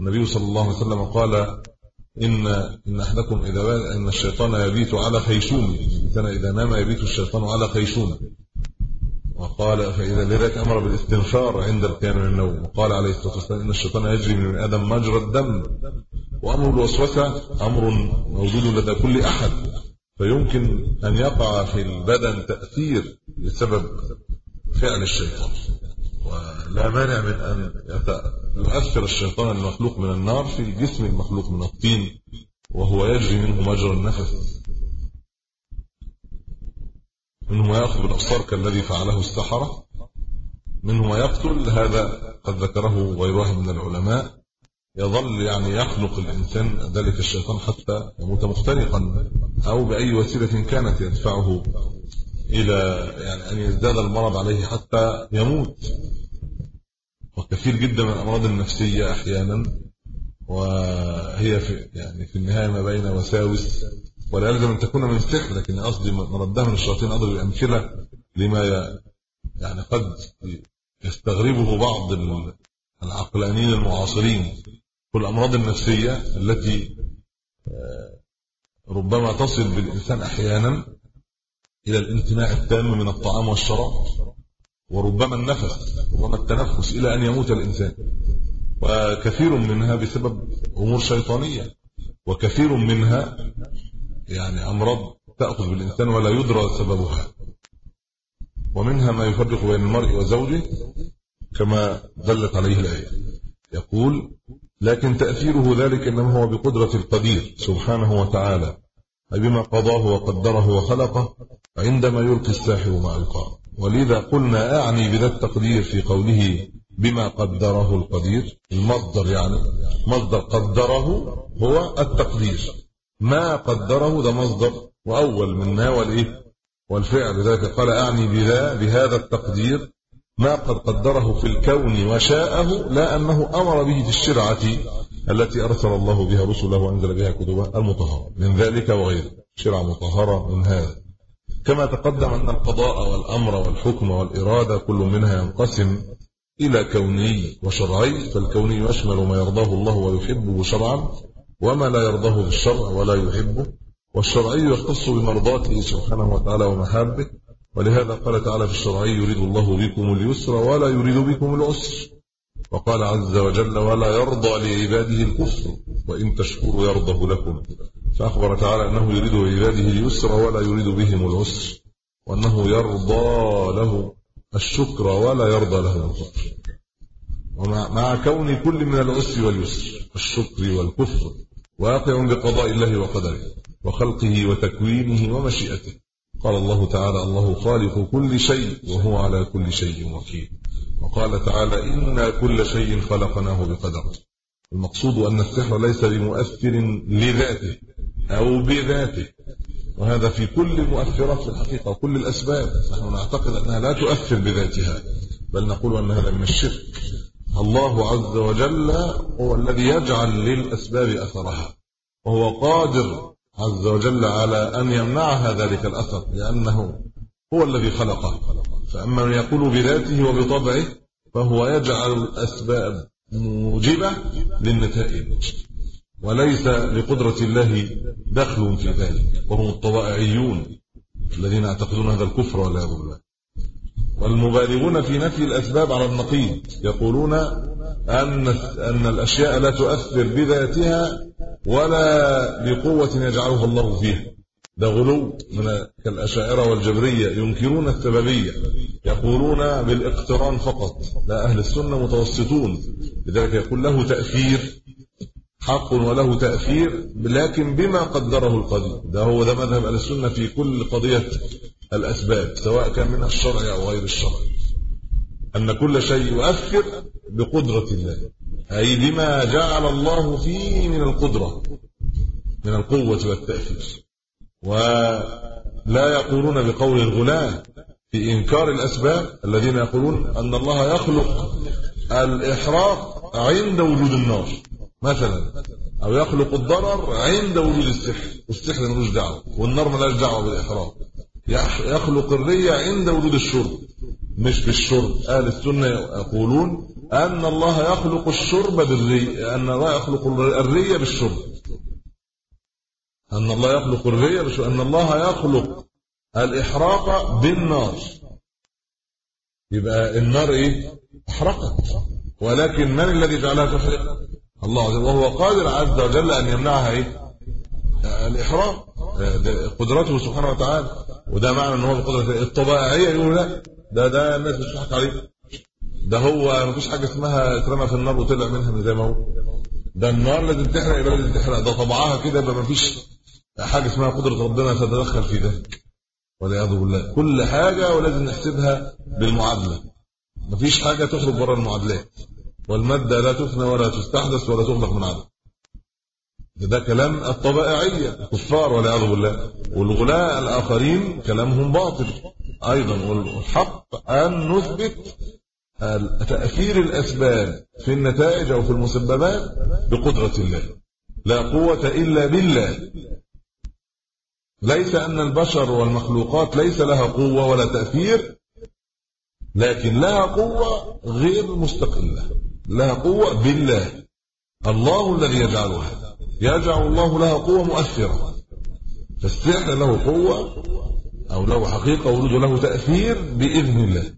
النبي صلى الله عليه وسلم قال إن إن أحدكم إذا إن الشيطان يبيت على خيشوم الإنسان إذا نام يبيت الشيطان على خيشوم. وقال فإذا لذلك أمر بالاستنفار عند القيام من النوم. وقال عليه الصلاة والسلام إن الشيطان يجري من آدم مجرى الدم. وأمر الوسوسة أمر موجود لدى كل أحد. فيمكن أن يقع في البدن تأثير بسبب فعل الشيطان. ولا مانع من أن يؤثر الشيطان المخلوق من النار في الجسم المخلوق من الطين وهو يجري منه مجرى النفس. منه ما يأخذ بالأبصار كالذي فعله السحرة. منه ما يقتل هذا قد ذكره غيره من العلماء. يظل يعني يخلق الإنسان ذلك الشيطان حتى يموت مخترقا أو بأي وسيلة كانت يدفعه. إلى يعني أن يزداد المرض عليه حتى يموت. وكثير جدا من الأمراض النفسية أحيانا وهي في يعني في النهاية ما بين وساوس ولا يلزم أن تكون من السحر لكن قصدي مردها من الشياطين أضرب أمثلة لما يعني قد يستغربه بعض العقلانيين المعاصرين. كل الأمراض النفسية التي آه، ربما تصل بالإنسان أحيانا إلى الامتناع التام من الطعام والشراب وربما النفس ربما التنفس إلى أن يموت الإنسان. وكثير منها بسبب أمور شيطانية وكثير منها يعني أمراض تأخذ بالإنسان ولا يدرى سببها. ومنها ما يفرق بين المرء وزوجه كما دلت عليه الآية. يقول لكن تأثيره ذلك إنما هو بقدرة القدير سبحانه وتعالى أي بما قضاه وقدره وخلقه عندما يلقي الساحر ما ألقاه. ولذا قلنا أعني بذا التقدير في قوله بما قدره القدير المصدر يعني مصدر قدره هو التقدير. ما قدره ده مصدر وأول من ما والإيه؟ والفعل ذلك قال أعني بذا بهذا التقدير ما قد قدره في الكون وشاءه لا أنه أمر به في الشرعة التي أرسل الله بها رسله وأنزل بها كتبه المطهرة. من ذلك وغيره شرع مطهرة من هذا. كما تقدم أن القضاء والأمر والحكم والإرادة كل منها ينقسم إلى كوني وشرعي فالكوني يشمل ما يرضاه الله ويحبه شرعا وما لا يرضاه بالشرع ولا يحبه والشرعي يختص بمرضاته سبحانه وتعالى ومحابه. ولهذا قال تعالى في الشرعي يريد الله بكم اليسر ولا يريد بكم العسر. وقال عز وجل ولا يرضى لعباده الكفر وإن تشكروا يرضه لكم. فأخبر تعالى أنه يريد بعباده اليسر ولا يريد بهم العسر وأنه يرضى له الشكر ولا يرضى له الكفر. ومع كون كل من العسر واليسر الشكر والكفر واقع بقضاء الله وقدره وخلقه وتكوينه ومشيئته. قال الله تعالى الله خالق كل شيء وهو على كل شيء وكيل. وقال تعالى إنا كل شيء خلقناه بقدر. المقصود أن السحر ليس بمؤثر لذاته أو بذاته وهذا في كل المؤثرات في الحقيقة وكل الأسباب. نحن نعتقد أنها لا تؤثر بذاتها بل نقول أن هذا من الشرك. الله عز وجل هو الذي يجعل للأسباب أثرها وهو قادر عز وجل على أن يمنعها ذلك الأثر لأنه هو الذي خلقه. فأما من يقول بذاته وبطبعه فهو يجعل الأسباب موجبة للنتائج. وليس لقدرة الله دخل في ذلك. وهم الطبائعيون الذين يعتقدون هذا الكفر ولا بالله والمبالغون في نفي الأسباب على النقيض يقولون أن أن الأشياء لا تؤثر بذاتها ولا بقوة يجعلها الله فيها. ده غلو من كالأشاعرة والجبرية ينكرون السببية يقولون بالإقتران فقط لا أهل السنة متوسطون لذلك يقول له تأثير حق وله تأثير لكن بما قدره القدير ده هو ده مذهب أهل السنة في كل قضية الأسباب سواء كان منها الشرع أو غير الشرع. أن كل شيء يؤثر بقدرة الله أي بما جعل الله فيه من القدرة من القوة والتأثير. ولا يقولون بقول الغلاة في إنكار الأسباب الذين يقولون أن الله يخلق الإحراق عند وجود النار مثلا أو يخلق الضرر عند وجود السحر والسحر ملوش دعوة والنار ملهاش دعوة بالإحراق. يخلق الرية عند وجود الشرب مش بالشرب. أهل السنة يقولون أن الله يخلق الشرب بالري أن الله يخلق الرية بالشرب. أن الله يخلق بالشرب أن الله يخلق الإحراق بالنار. يبقى النار إيه؟ إحرقت. ولكن من الذي جعلها تحرق؟ الله عز وجل. وهو قادر عز وجل أن يمنعها إيه؟ الإحراق. قدرته سبحانه وتعالى. وده معنى إن هو بقدرة الطبيعيه يقول لا ده ده الناس بتضحك عليه. ده هو مفيش حاجة اسمها اترمى في النار وطلع منها زي ما هو. ده النار لازم تحرق يبقى لازم تحرق. ده طبعها كده يبقى مفيش حاجة اسمها قدرة ربنا تتدخل في ذلك والعياذ بالله. كل حاجة ولازم نحسبها بالمعادلة. مفيش حاجة تخرج بره المعادلات. والمادة لا تفنى ولا تستحدث ولا تخلق من عدم. ده كلام الطبائعية. الكفار والعياذ بالله. والغلاء الآخرين كلامهم باطل. أيضا والحق أن نثبت تأثير الأسباب في النتائج أو في المسببات بقدرة الله. لا قوة إلا بالله. ليس أن البشر والمخلوقات ليس لها قوة ولا تأثير لكن لها قوة غير مستقلة لها قوة بالله. الله الذي يجعلها يجعل الله لها قوة مؤثرة. فالسحر له قوة أو له حقيقة وجود له تأثير بإذن الله.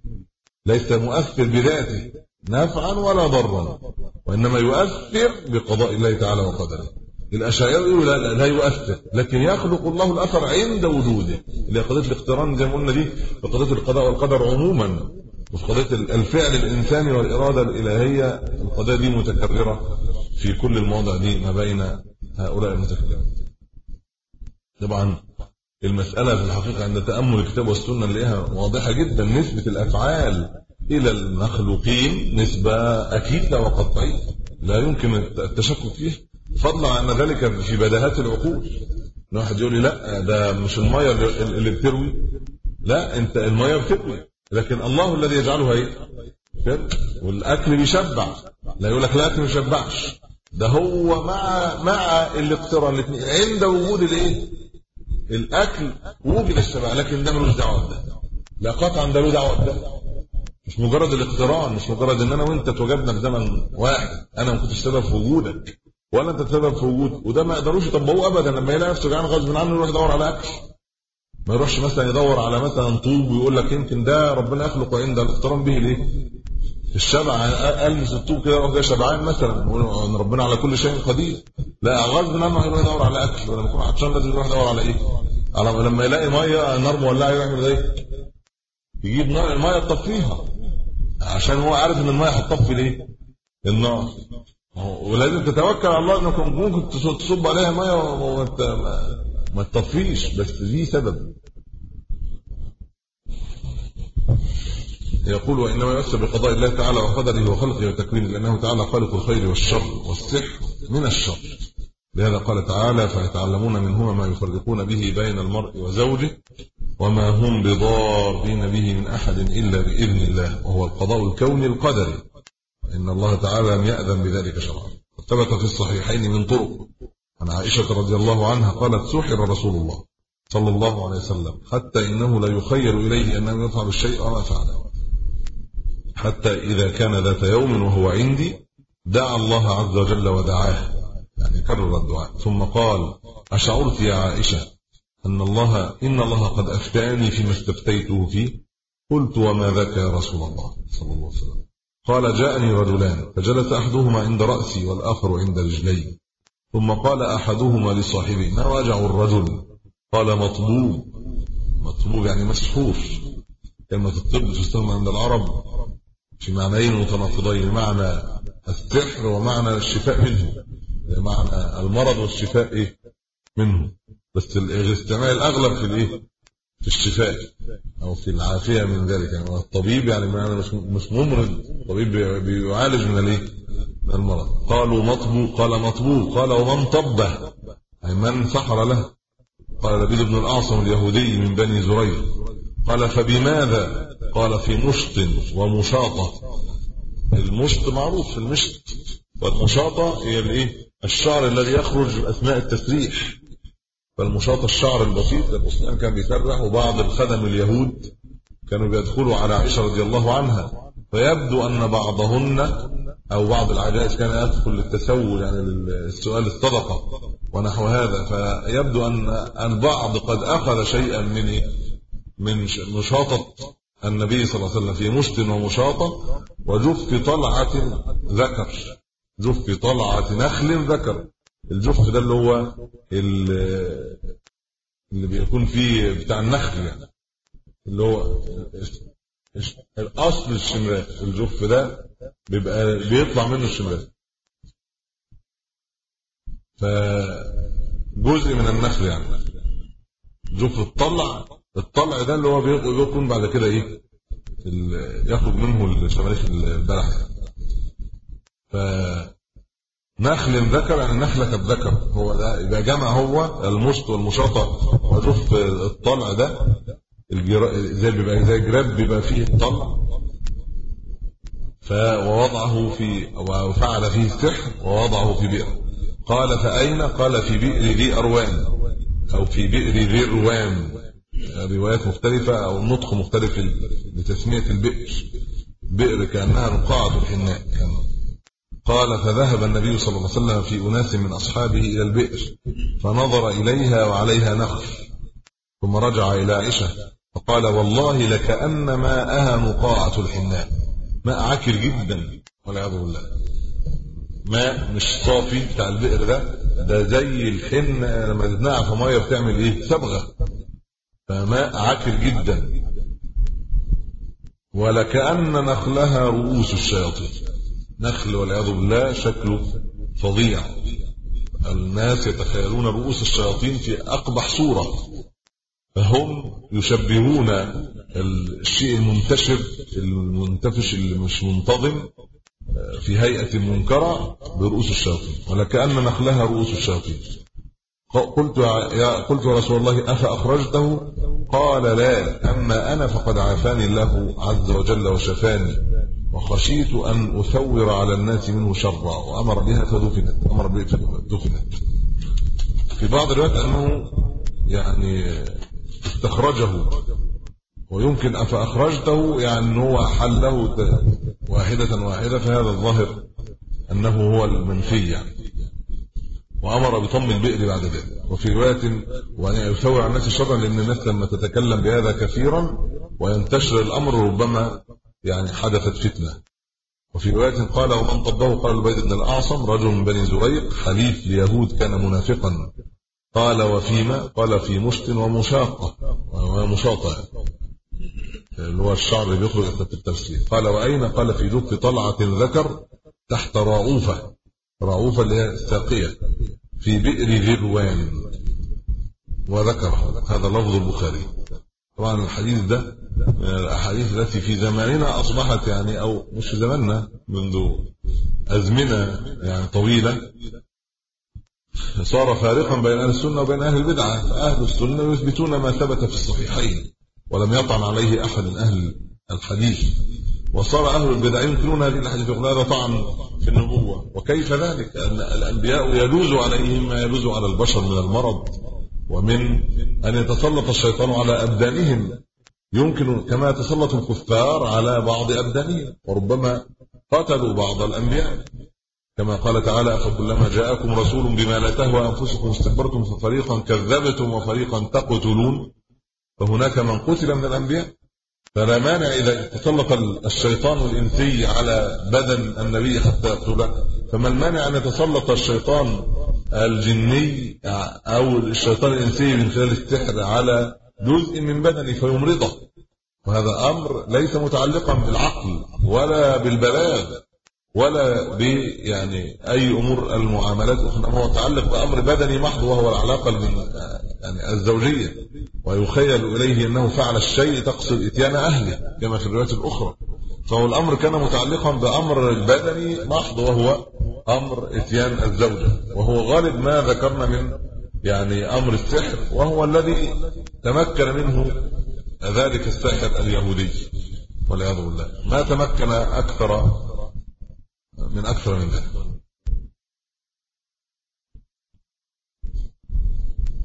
ليس مؤثر بذاته نفعا ولا ضرا وإنما يؤثر بقضاء الله تعالى وقدره. يقولوا لا, لا, لا يؤثر. لكن يخلق الله الأثر عند وجوده. اللي قضية الاقتران زي ما قلنا دي قضية القضاء والقدر عموما وفي قضية الفعل الإنساني والإرادة الإلهية القضية دي متكررة في كل المواضع دي ما بين هؤلاء المتكلمين طبعا المسألة في الحقيقة عند تأمل الكتاب والسنة نلاقيها واضحة جدا نسبة الأفعال إلى المخلوقين نسبة أكيدة وقطعية لا يمكن التشكك فيها. فضلا عن ذلك في بداهات العقول. واحد يقول لي لا ده مش المية اللي بتروي. لا أنت المية بتروي. لكن الله الذي يجعلها إيه؟ والأكل بيشبع. لا يقول لك لا الاكل ما يشبعش ده هو مع مع الاقتران. الاثنين عند وجود الإيه؟ الأكل وجد الشبع. لكن ده ملوش دعوة بده. لا قطعا ده له دعوة بده. مش مجرد الاقتران. مش مجرد إن أنا وأنت اتوجدنا في زمن واحد. أنا ما كنتش سبب في وجودك. ولا انت سبب في وجود وده ما يقدروش يطبقوه ابدا. لما يلاقي نفسه جعان غصب عنه يروح يدور على أكل. ما يروحش مثلا يدور على مثلا طوب ويقول لك يمكن ده ربنا يخلق عند الاقتران به. ليه؟ الشبع ألمس الطوب كده يروح جاي شبعان مثلا إن ربنا على كل شيء قدير. لا غصب عنه هيروح يدور على أكل. ولما يكون عطشان لازم يروح يدور على إيه؟ على لما يلاقي مية نار مولعه يعمل إيه يجيب نار المية تطفيها عشان هو عارف إن المية هتطفي ليه؟ النار. ولازم تتوكل على الله إنك ممكن تصب عليها مية وما ما تطفيش بس دي سبب. يقول وإنما يؤثر بقضاء الله تعالى وقدره وخلقه وتكوينه لأنه تعالى خالق الخير والشر والسحر من الشر. لهذا قال تعالى فيتعلمون منهما ما يفرقون به بين المرء وزوجه وما هم بضارين به من أحد إلا بإذن الله وهو القضاء الكوني القدري. إن الله تعالى لم يأذن بذلك شرعا. ثبت في الصحيحين من طرق. عن عائشة رضي الله عنها قالت سحر رسول الله صلى الله عليه وسلم حتى إنه لا يخيل إليه انه يفعل الشيء وما فعله. حتى إذا كان ذات يوم وهو عندي دعا الله عز وجل ودعاه. يعني كرر الدعاء. ثم قال أشعرت يا عائشة أن الله إن الله قد أفتاني فيما استفتيته فيه. قلت وما ذاك يا رسول الله صلى الله عليه وسلم؟ قال جاءني رجلان فجلس أحدهما عند رأسي والآخر عند رجلي. ثم قال أحدهما لصاحبه ما وجع الرجل؟ قال مطبوب مطبوب يعني مسحور كلمة الطب تستخدم عند العرب. في معنيين متناقضين معنى السحر ومعنى الشفاء منه. معنى المرض والشفاء إيه؟ منه. بس الاستعمال الأغلب في الإيه؟ في الشفاء أو في العافية من ذلك. يعني الطبيب يعني معنى مش ممرض الطبيب بيعالج من الإيه؟ من المرض. قالوا مطبوب قال مطبوب قال ومن طبه. أي من سحر له؟ قال لبيد بن الأعصم اليهودي من بني زرير. قال فبماذا؟ قال في مشط ومشاطة. المشط معروف المشط. والمشاطة هي الإيه؟ الشعر الذي يخرج أثناء التسريح. فالمشاط الشعر البسيط الاسلام كان بيسرح وبعض الخدم اليهود كانوا بيدخلوا على عائشة رضي الله عنها. فيبدو أن بعضهن أو بعض العجائز كان يدخل للتسول يعني السؤال الصدقة ونحو هذا. فيبدو أن البعض قد أخذ شيئا من من مشاطة النبي صلى الله عليه وسلم في مشط ومشاطة. وجف طلعة ذكر جف طلعة نخل ذكر. الجف ده اللي هو اللي بيكون فيه بتاع النخل يعني. اللي هو الأصل الشمرات الجف ده بيبقى بيطلع منه الشمرات. فجزء من النخل يعني. جف الطلع الطلع ده اللي هو بيكون بعد كده إيه؟ يخرج منه الشماريخ البلح ف نخل ذكر يعني نخلة الذكر. هو ده إذا جمع هو المشط والمشاطة وشوف الطلع ده زي بيبقى زي جراب بيبقى فيه الطلع. فوضعه في وفعل فيه السحر ووضعه في بئر. قال فأين؟ قال في بئر ذي أروان. أو في بئر ذي الروان روايات مختلفة أو نطق مختلف لتسمية البئر. بئر كأنها نقاعة الحناء كان قال فذهب النبي صلى الله عليه وسلم في أناس من أصحابه إلى البئر فنظر إليها وعليها نخل ثم رجع إلى عائشة فقال والله لكأن ماءها نقاعة الحناء ماء عكر جدا والعياذ بالله. ماء مش صافي بتاع البئر ده؟ ده زي الحن لما تتنقع في مية بتعمل إيه؟ صبغة. فماء عكر جدا. ولكأن نخلها رؤوس الشياطين. نخل والعياذ بالله شكله فظيع. الناس يتخيلون رؤوس الشياطين في أقبح صورة. فهم يشبهون الشيء المنتشر المنتفش اللي مش منتظم في هيئة منكرة برؤوس الشياطين. ولكأن نخلها رؤوس الشياطين. قلت يا قلت يا رسول الله افاخرجته قال لا أما أنا فقد عافاني الله عز وجل وشفاني. وخشيت أن أثور على الناس منه شرا وأمر بها فدفنت أمر بها فدفنت. في بعض الروايات أنه يعني استخرجه ويمكن أفأخرجته يعني هو حله واحدة واحدة فهذا الظاهر أنه هو المنفي يعني. وأمر بطم البئر بعد ذلك. وفي رواية وأن يثور على الناس شرا لأن الناس لما تتكلم بهذا كثيرا وينتشر الأمر ربما يعني حدثت فتنة. وفي رواية قال ومن طبه قال البيض بن الأعصم رجل من بني زريق حليف ليهود كان منافقا. قال وفيما قال في مشت ومشاقة. ومشاطة اللي هو الشعر اللي بيخرج في التفسير. قال وأين؟ قال في دك طلعة ذكر تحت راؤوفة راؤوفة اللي هي الساقية في بئر ذروان. وذكر هذا لفظ البخاري. طبعا الحديث ده من الأحاديث التي في زماننا أصبحت يعني أو مش زماننا منذ أزمنة يعني طويلة صار فارقا بين أهل السنة وبين أهل البدعة. فأهل السنة يثبتون ما ثبت في الصحيحين ولم يطعن عليه أحد من أهل الحديث. وصار أهل البدع ينكرون هذه الأحاديث يقول هذا طعن في النبوة. وكيف ذلك؟ أن الأنبياء يجوز عليهم ما يجوز على البشر من المرض ومن أن يتسلط الشيطان على أبدانهم. يمكن كما يتسلط الكفار على بعض أبدانهم وربما قتلوا بعض الأنبياء. كما قال تعالى فكلما جاءكم رسول بما لا تهوى انفسكم استكبرتم ففريقا كذبتم وفريقا تقتلون فهناك من قتل من الأنبياء. فلا مانع إذا تسلط الشيطان الإنسي على بدن النبي حتى يقتله. فما المانع أن يتسلط الشيطان الجني أو الشيطان الإنسي من خلال السحر على جزء من بدنه فيمرضه. وهذا أمر ليس متعلقا بالعقل ولا بالبلاغ ولا ب يعني أي أمور المعاملات. وإنما هو متعلق بأمر بدني محض وهو العلاقة يعني الزوجية. ويخيل إليه أنه فعل الشيء تقصد إتيان أهله كما في الروايات الأخرى. فهو الأمر كان متعلقا بأمر البدني محض وهو أمر إتيان الزوجة. وهو غالب ما ذكرنا من يعني أمر السحر وهو الذي تمكن منه ذلك الساحر اليهودي والعياذ بالله. ما تمكن أكثر من أكثر من ذلك.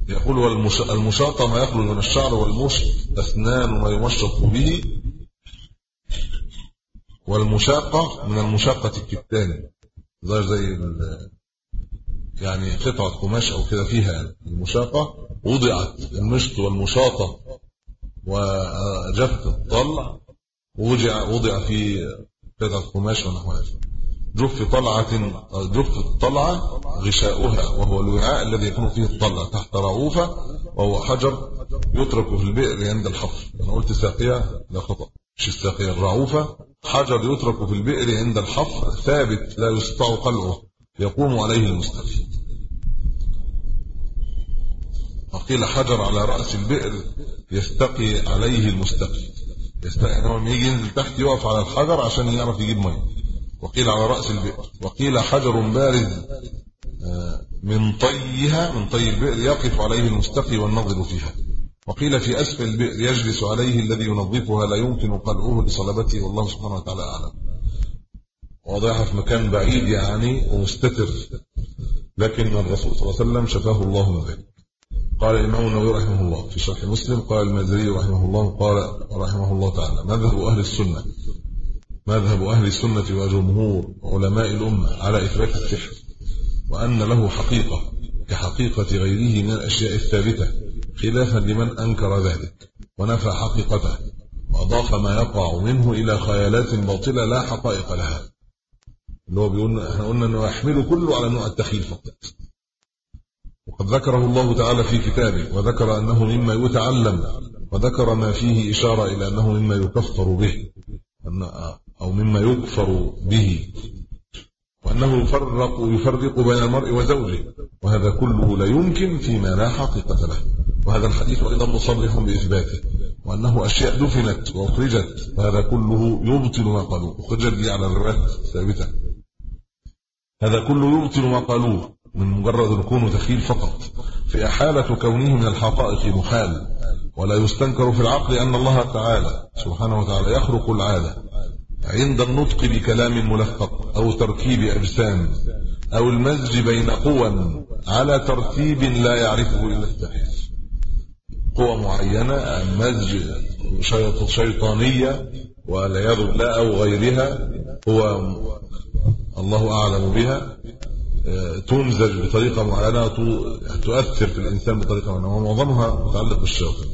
يقول والمشاطة ما يخرج من الشعر والمشط أسنان ما يمشط به والمشاقة من المشاقة الكتان. زي زي يعني قطعة قماش أو كده فيها المشاقة وضعت المشط والمشاطة وجفت الطلع وضع وضع في قطعة قماش ونحوها جف طلعة جف الطلعة غشاؤها وهو الوعاء الذي يكون فيه الطلعة تحت رعوفة وهو حجر يترك في البئر عند الحفر. أنا قلت ساقية لا خطأ. مش الساقية الرعوفة حجر يترك في البئر عند الحفر ثابت لا يستطاع قلعه يقوم عليه المستقيم وقيل حجر على رأس البئر يستقي عليه المستقي يستقي هو يجي ينزل تحت يقف على الحجر عشان يعرف يجيب مية. وقيل على رأس البئر. وقيل حجر بارز آه، من طيها من طي البئر يقف عليه المستقي والنظر فيها. وقيل في أسفل البئر يجلس عليه الذي ينظفها لا يمكن قلعه لصلابته والله سبحانه وتعالى أعلم. واضحها في مكان بعيد يعني ومستتر لكن الرسول صلى الله عليه وسلم شفاه الله من ذلك قال الإمام النووي رحمه الله في شرح مسلم قال المازري رحمه الله قال رحمه الله تعالى مذهب أهل السنة مذهب أهل السنة وجمهور علماء الأمة على إثبات السحر وأن له حقيقة كحقيقة غيره من الأشياء الثابتة خلافا لمن أنكر ذلك ونفى حقيقته وأضاف ما يقع منه إلى خيالات باطلة لا حقائق لها. اللي هو بيقول إحنا قلنا إنه يحمله كله على نوع التخيل فقط. وقد ذكره الله تعالى في كتابه وذكر أنه مما يتعلم وذكر ما فيه إشارة إلى أنه مما يكفر به أو مما يكفر به وأنه يفرق يفرق بين المرء وزوجه وهذا كله لا يمكن فيما لا حقيقة له. وهذا الحديث أيضا مصرح بإثباته وأنه أشياء دفنت وأخرجت وهذا كله يبطل ما قالوه أخرجت لي على الروايات الثابته هذا كله يبطل ما قالوه من مجرد ركون تخيل فقط. في حالة كونه من الحقائق محال ولا يستنكر في العقل أن الله تعالى سبحانه وتعالى يخرق العادة عند النطق بكلام ملفق أو تركيب أجسام أو المزج بين قوى على ترتيب لا يعرفه إلا الساحر قوى معينة مزج شيطانية والعياذ بالله أو غيرها هو الله أعلم بها تمزج بطريقة معينة تؤثر في الإنسان بطريقة معينة ومعظمها متعلق بالشيطان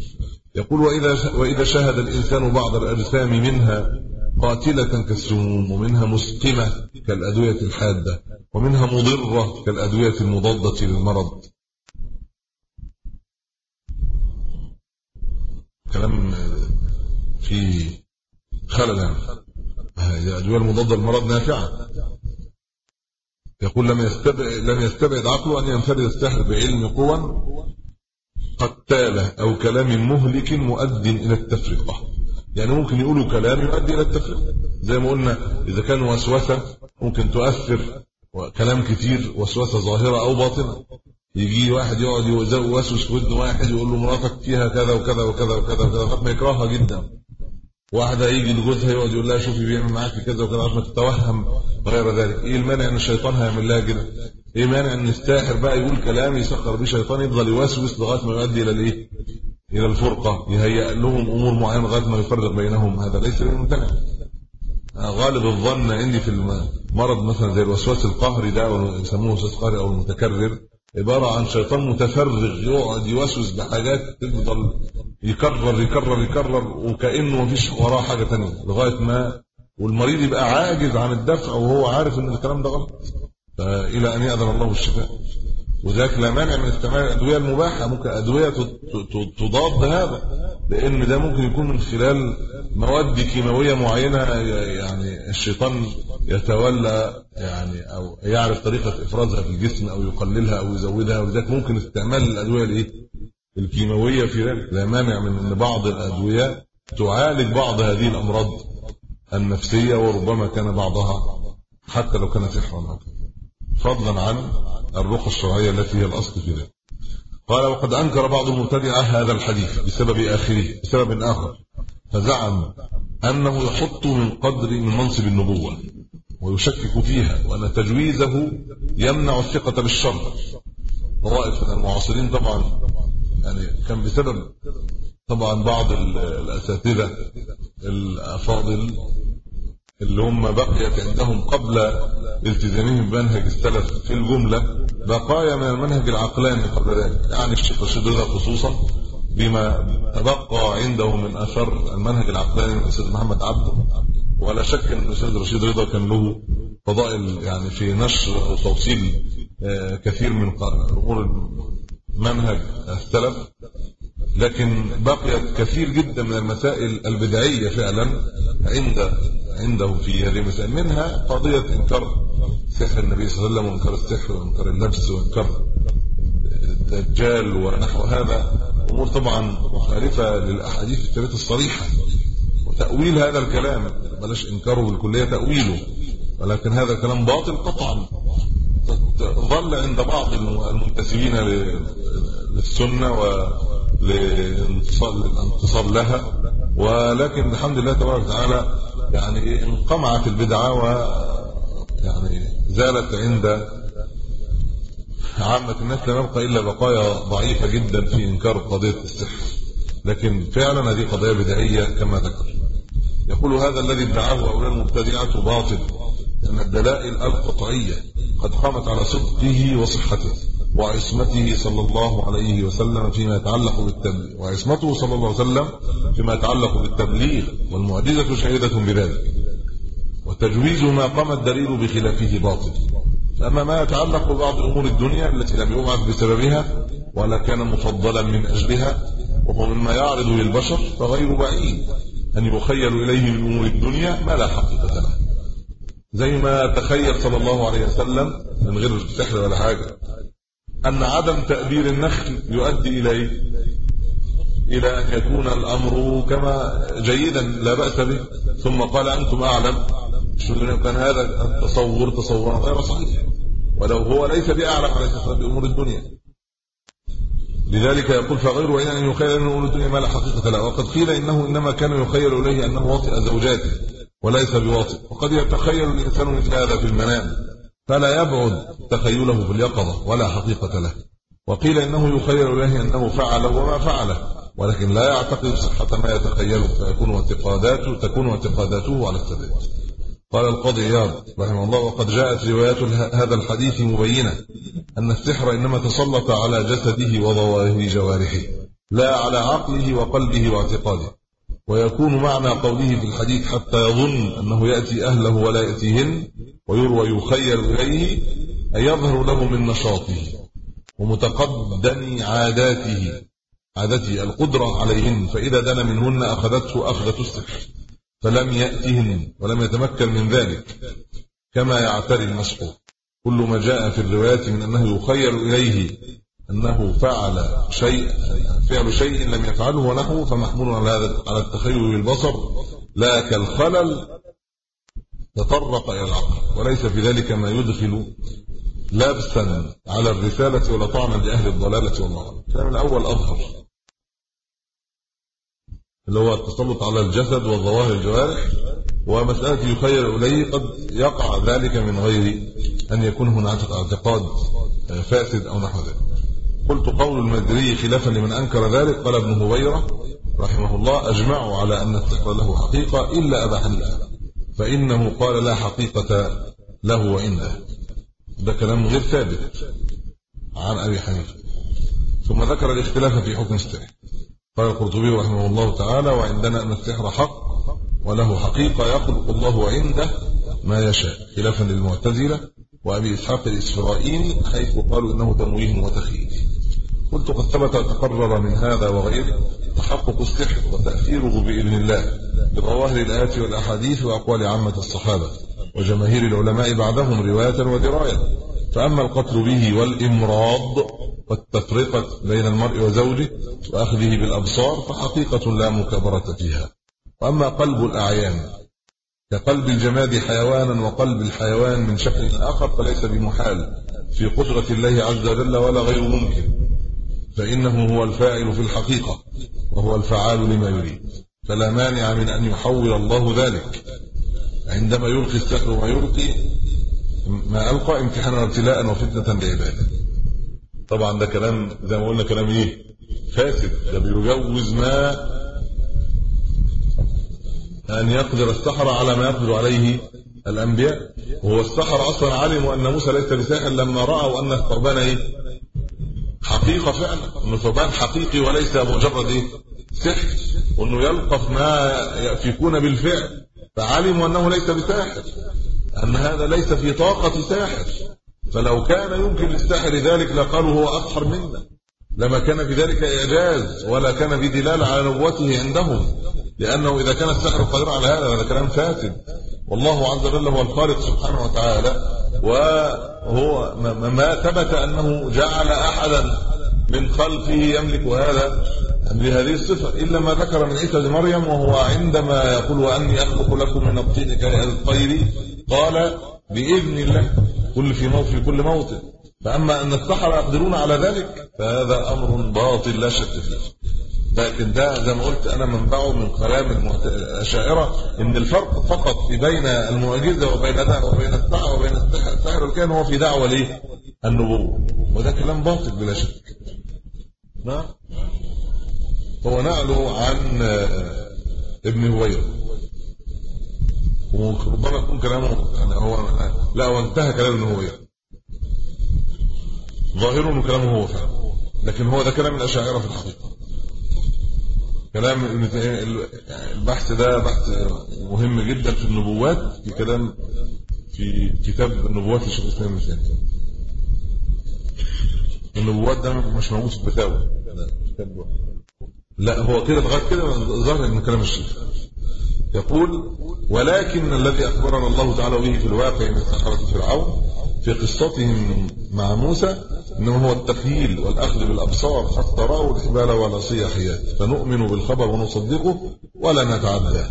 يقول وإذا وإذا شاهد الإنسان بعض الأجسام منها قاتلة كالسموم ومنها مسقمة كالأدوية الحادة ومنها مضرة كالأدوية المضادة للمرض. كلام في خلل يعني. هي أدوية المضادة للمرض نافعة. يقول لم يستبعد لم يستبعد عقله أن ينفرد السحر بعلم قوى قتالة أو كلام مهلك مؤد إلى التفرقة. يعني ممكن يقولوا كلام يؤدي إلى التفرقة. زي ما قلنا إذا كان وسوسة ممكن تؤثر وكلام كتير وسوسة ظاهرة أو باطنة. يجي واحد يقعد يوسوس ودن واحد يقول له مراتك فيها كذا وكذا وكذا وكذا وكذا. ما يكرهها جدا. واحدة يجي لجوزها يقعد يقول لها شوفي بيعمل معاكي كذا وكذا عشان تتوهم غير ذلك. إيه المانع إن الشيطان هيعمل لها كده؟ إيه مانع إن الساحر بقى يقول كلام يسخر بيه شيطان يفضل يوسوس لغاية ما يؤدي إلى الإيه؟ إلى الفرقة. يهيئ لهم أمور معينة لغاية ما يفرق بينهم. هذا ليس بممتنع. غالب الظن عندي في المرض مثلا زي الوسواس القهري ده يسموه وسواس قهري أو المتكرر عبارة عن شيطان متفرغ يقعد يوسوس بحاجات تفضل يكرر يكرر يكرر وكأنه مفيش وراه حاجة ثانية لغاية ما والمريض يبقى عاجز عن الدفع وهو عارف إن الكلام ده غلط. إلى أن يأذن الله بالشفاء. وذلك لا مانع من استعمال الأدوية المباحة. ممكن أدوية تضاد هذا لأن ده ممكن يكون من خلال مواد كيماوية معينة يعني الشيطان يتولى يعني أو يعرف طريقة إفرازها في الجسم أو يقللها أو يزودها. ولذلك ممكن استعمال الأدوية الإيه؟ الكيماوية في ذلك. لا مانع من إن بعض الأدوية تعالج بعض هذه الأمراض النفسية وربما كان بعضها حتى لو كان سحرا فضلا عن الرقى الشرعية التي هي الأصل في ذلك. قال وقد أنكر بعض المبتدعه هذا الحديث بسبب آخره بسبب آخر. فزعم أنه يحط من قدر من منصب النبوة ويشكك فيها وأن تجويزه يمنع الثقة بالشر طوائف من المعاصرين طبعا يعني كان بسبب طبعا بعض الأساتذة الأفاضل اللي هم بقيت عندهم قبل التزامهم بمنهج السلف في الجملة بقايا من المنهج العقلاني قبل ذلك. يعني الشيخ رشيد رضا خصوصا بما تبقى عنده من أثر المنهج العقلاني من الأستاذ محمد عبده ولا شك إن الأستاذ رشيد رضا كان له فضائل يعني في نشر وتوصيل آه، كثير من أمور منهج السلف. لكن بقيت كثير جدا من المسائل البدعية فعلا عند عنده في هذه المسائل منها قضية إنكار سحر النبي صلى الله عليه وسلم وإنكار السحر وإنكار اللبس وإنكار الدجال ونحو هذا. أمور طبعا مخالفة للأحاديث الثابته الصريحة. وتأويل هذا الكلام بلاش إنكاره بالكلية تأويله. ولكن هذا الكلام باطل قطعا. ظل عند بعض المنتسبين للسنة وللانتصار لها. ولكن الحمد لله تبارك وتعالى يعني انقمعت البدعة و يعني زالت عند عامة الناس لم يبقى إلا بقايا ضعيفة جدا في إنكار قضية السحر. لكن فعلا هذه قضية بدعية كما ذكر. يقول هذا الذي ادعاه هؤلاء المبتدعة باطل أن الدلائل القطعية قد قامت على صدقه وصحته. وعصمته صلى الله عليه وسلم فيما يتعلق بالتبليغ. وعصمته صلى الله عليه وسلم فيما يتعلق بالتبليغ والمعجزة شهيدة بذلك. وتجويز ما قام الدليل بخلافه باطل. أما ما يتعلق ببعض أمور الدنيا التي لم يبعث بسببها ولا كان مفضلا من أجلها وهو مما يعرض للبشر فغير بعيد أن يخيل إليه من أمور الدنيا ما لا حقيقة له. زي ما تخيل صلى الله عليه وسلم من غير سحر ولا حاجة. أن عدم تأبير النخل يؤدي إلى إيه؟ إلى أن يكون الأمر كما جيدا لا بأس به. ثم قال أنتم أعلم. كان هذا التصور تصورا غير صحيح. ولو هو ليس بأعلم عليه الصلاة بأمور الدنيا. لذلك يقول فغير وإن أن يخيل أنه أمور الدنيا ما لا حقيقة له. وقد قيل إنه إنما كان يخيل إليه أنه وطئ زوجاته وليس بواطئ. وقد يتخيل الإنسان مثل هذا في المنام. فلا يبعد تخيله في اليقظة ولا حقيقة له. وقيل إنه يخيل إليه أنه فعل وما فعله ولكن لا يعتقد صحة ما يتخيله فيكون اعتقاداته تكون اعتقاداته على السداد قال القاضي إياد رحمه الله وقد جاءت روايات هذا الحديث مبينة أن السحر إنما تسلط على جسده وظواهر جوارحه لا على عقله وقلبه واعتقاده. ويكون معنى قوله في الحديث حتى يظن أنه يأتي أهله ولا يأتيهن ويروى يخيل إليه أن يظهر له من نشاطه ومتقدم عاداته عادته القدرة عليهن فإذا دنا منهن أخذته أخذة السحر فلم يأتهن ولم يتمكن من ذلك كما يعتري المسحور كل ما جاء في الروايات من أنه يخيل إليه أنه فعل شيء فعل شيء لم يفعله ونحوه فمحمول على هذا على التخيل بالبصر لا كالخلل تطرق إلى العقل وليس في ذلك ما يدخل لابسا على الرسالة ولا طعنا لأهل الضلالة والله الكلام الأول أظهر. اللي هو التسلط على الجسد وظواهر الجوارح ومسألة يخيل إليه قد يقع ذلك من غير أن يكون هناك اعتقاد فاسد أو نحو ذلك. قلت قول المدري خلافا لمن أنكر ذلك قال ابن هبيرة رحمه الله أجمعوا على أن السحر له حقيقة إلا أبا حنيفة. فإنه قال لا حقيقة له وعنده ده كلام غير ثابت عن أبي حنيفة. ثم ذكر الاختلاف في حكم السحر. قال القرطبي رحمه الله تعالى وعندنا أن السحر حق وله حقيقة يخلق الله عنده ما يشاء. خلافا للمعتزلة وأبي إسحاق الإسرائيلي حيث قالوا إنه تمويه وتخييل قلت قد ثبت تقرر من هذا وغيره تحقق السحر وتأثيره بإذن الله. بظواهر الآيات والأحاديث وأقوال عامة الصحابة وجماهير العلماء بعدهم رواية ودراية. فأما القتل به والإمراض والتفرقة بين المرء وزوجه وأخذه بالأبصار فحقيقة لا مكبرة فيها. وأما قلب الأعيان كقلب الجماد حيوانا وقلب الحيوان من شكل آخر فليس بمحال. في قدرة الله عز وجل ولا غير ممكن. فإنه هو الفاعل في الحقيقة وهو الفعال لما يريد. فلا مانع من أن يحول الله ذلك. عندما يلقي السحر وما يلقي ما ألقى امتحانا وابتلاء وفتنة لعباده. طبعا ده كلام زي ما قلنا كلام إيه؟ فاسد. ده بيجوز ما أن يقدر السحرة على ما يقدر عليه الأنبياء. وهو السحر أصلا علموا أن موسى ليس بساحر لما رأوا أن الثعبان إيه؟ حقيقة فعلا. أن الثعبان حقيقي وليس مجرد إيه سحر. وأنه يلقف ما يأفكون بالفعل. فعلموا أنه ليس بساحر. أن هذا ليس في طاقة ساحر. فلو كان يمكن للساحر ذلك لقالوا هو أسحر منا. لما كان في ذلك إعجاز ولا كان في دلالة على نبوته عندهم. لأنه إذا كان السحر قادر على هذا هذا كلام فاسد. والله عز وجل هو الخالق سبحانه وتعالى. وهو ما ثبت أنه جعل أحدا من خلفه يملك هذا بهذه الصفة إلا ما ذكر من عيسى لمريم وهو عندما يقول وأني أخلق لكم من الطين كالطير قال بإذن الله كل في موطن كل موطن فأما أن السحرة يقدرون على ذلك فهذا أمر باطل لا شك فيه. لكن ده زي ما قلت أنا منبعه من كلام الأشاعرة إن الفرق فقط في بين المعجزة وبين ده وبين السحر وبين السحر كان هو في دعوة ليه؟ النبوة. وده كلام باطل بلا شك. نعم هو نقله عن ابن هويرة. وربما يكون كلامه يعني هو لا هو انتهى كلام ابن هويرة. ظاهره إنه كلامه هو فعلا. لكن هو ده كلام الأشاعرة في الحقيقة. كلام البحث ده بحث مهم جدا في النبوات في كلام في كتاب النبوات لشيخ الإسلام ابن النبوات ده مش موجود في الفتاوى. لا هو كده لغاية كده ظهر ان كلام الشيخ. يقول ولكن الذي أخبرنا الله تعالى به في الواقع من سحره فرعون في قصتهم مع موسى انما هو التخييل والأخذ بالأبصار حتى راوا الحبال والعصي حيات فنؤمن بالخبر ونصدقه ولا نتعدى.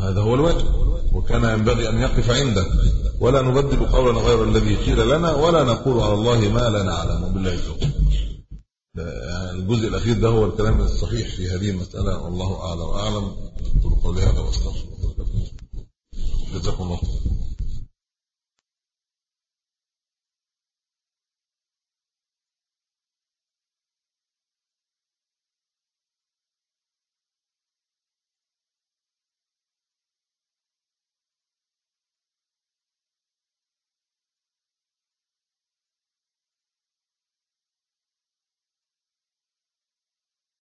هذا هو الواجب. وكان ينبغي أن يقف عنده ولا نبدل قولا غير الذي قيل لنا ولا نقول على الله ما لا نعلم. بالله التوفيق. الجزء الأخير ده هو الكلام الصحيح في هذه المسألة. والله أعلم وأعلم. قولي هذا وأستغفر جزاكم الله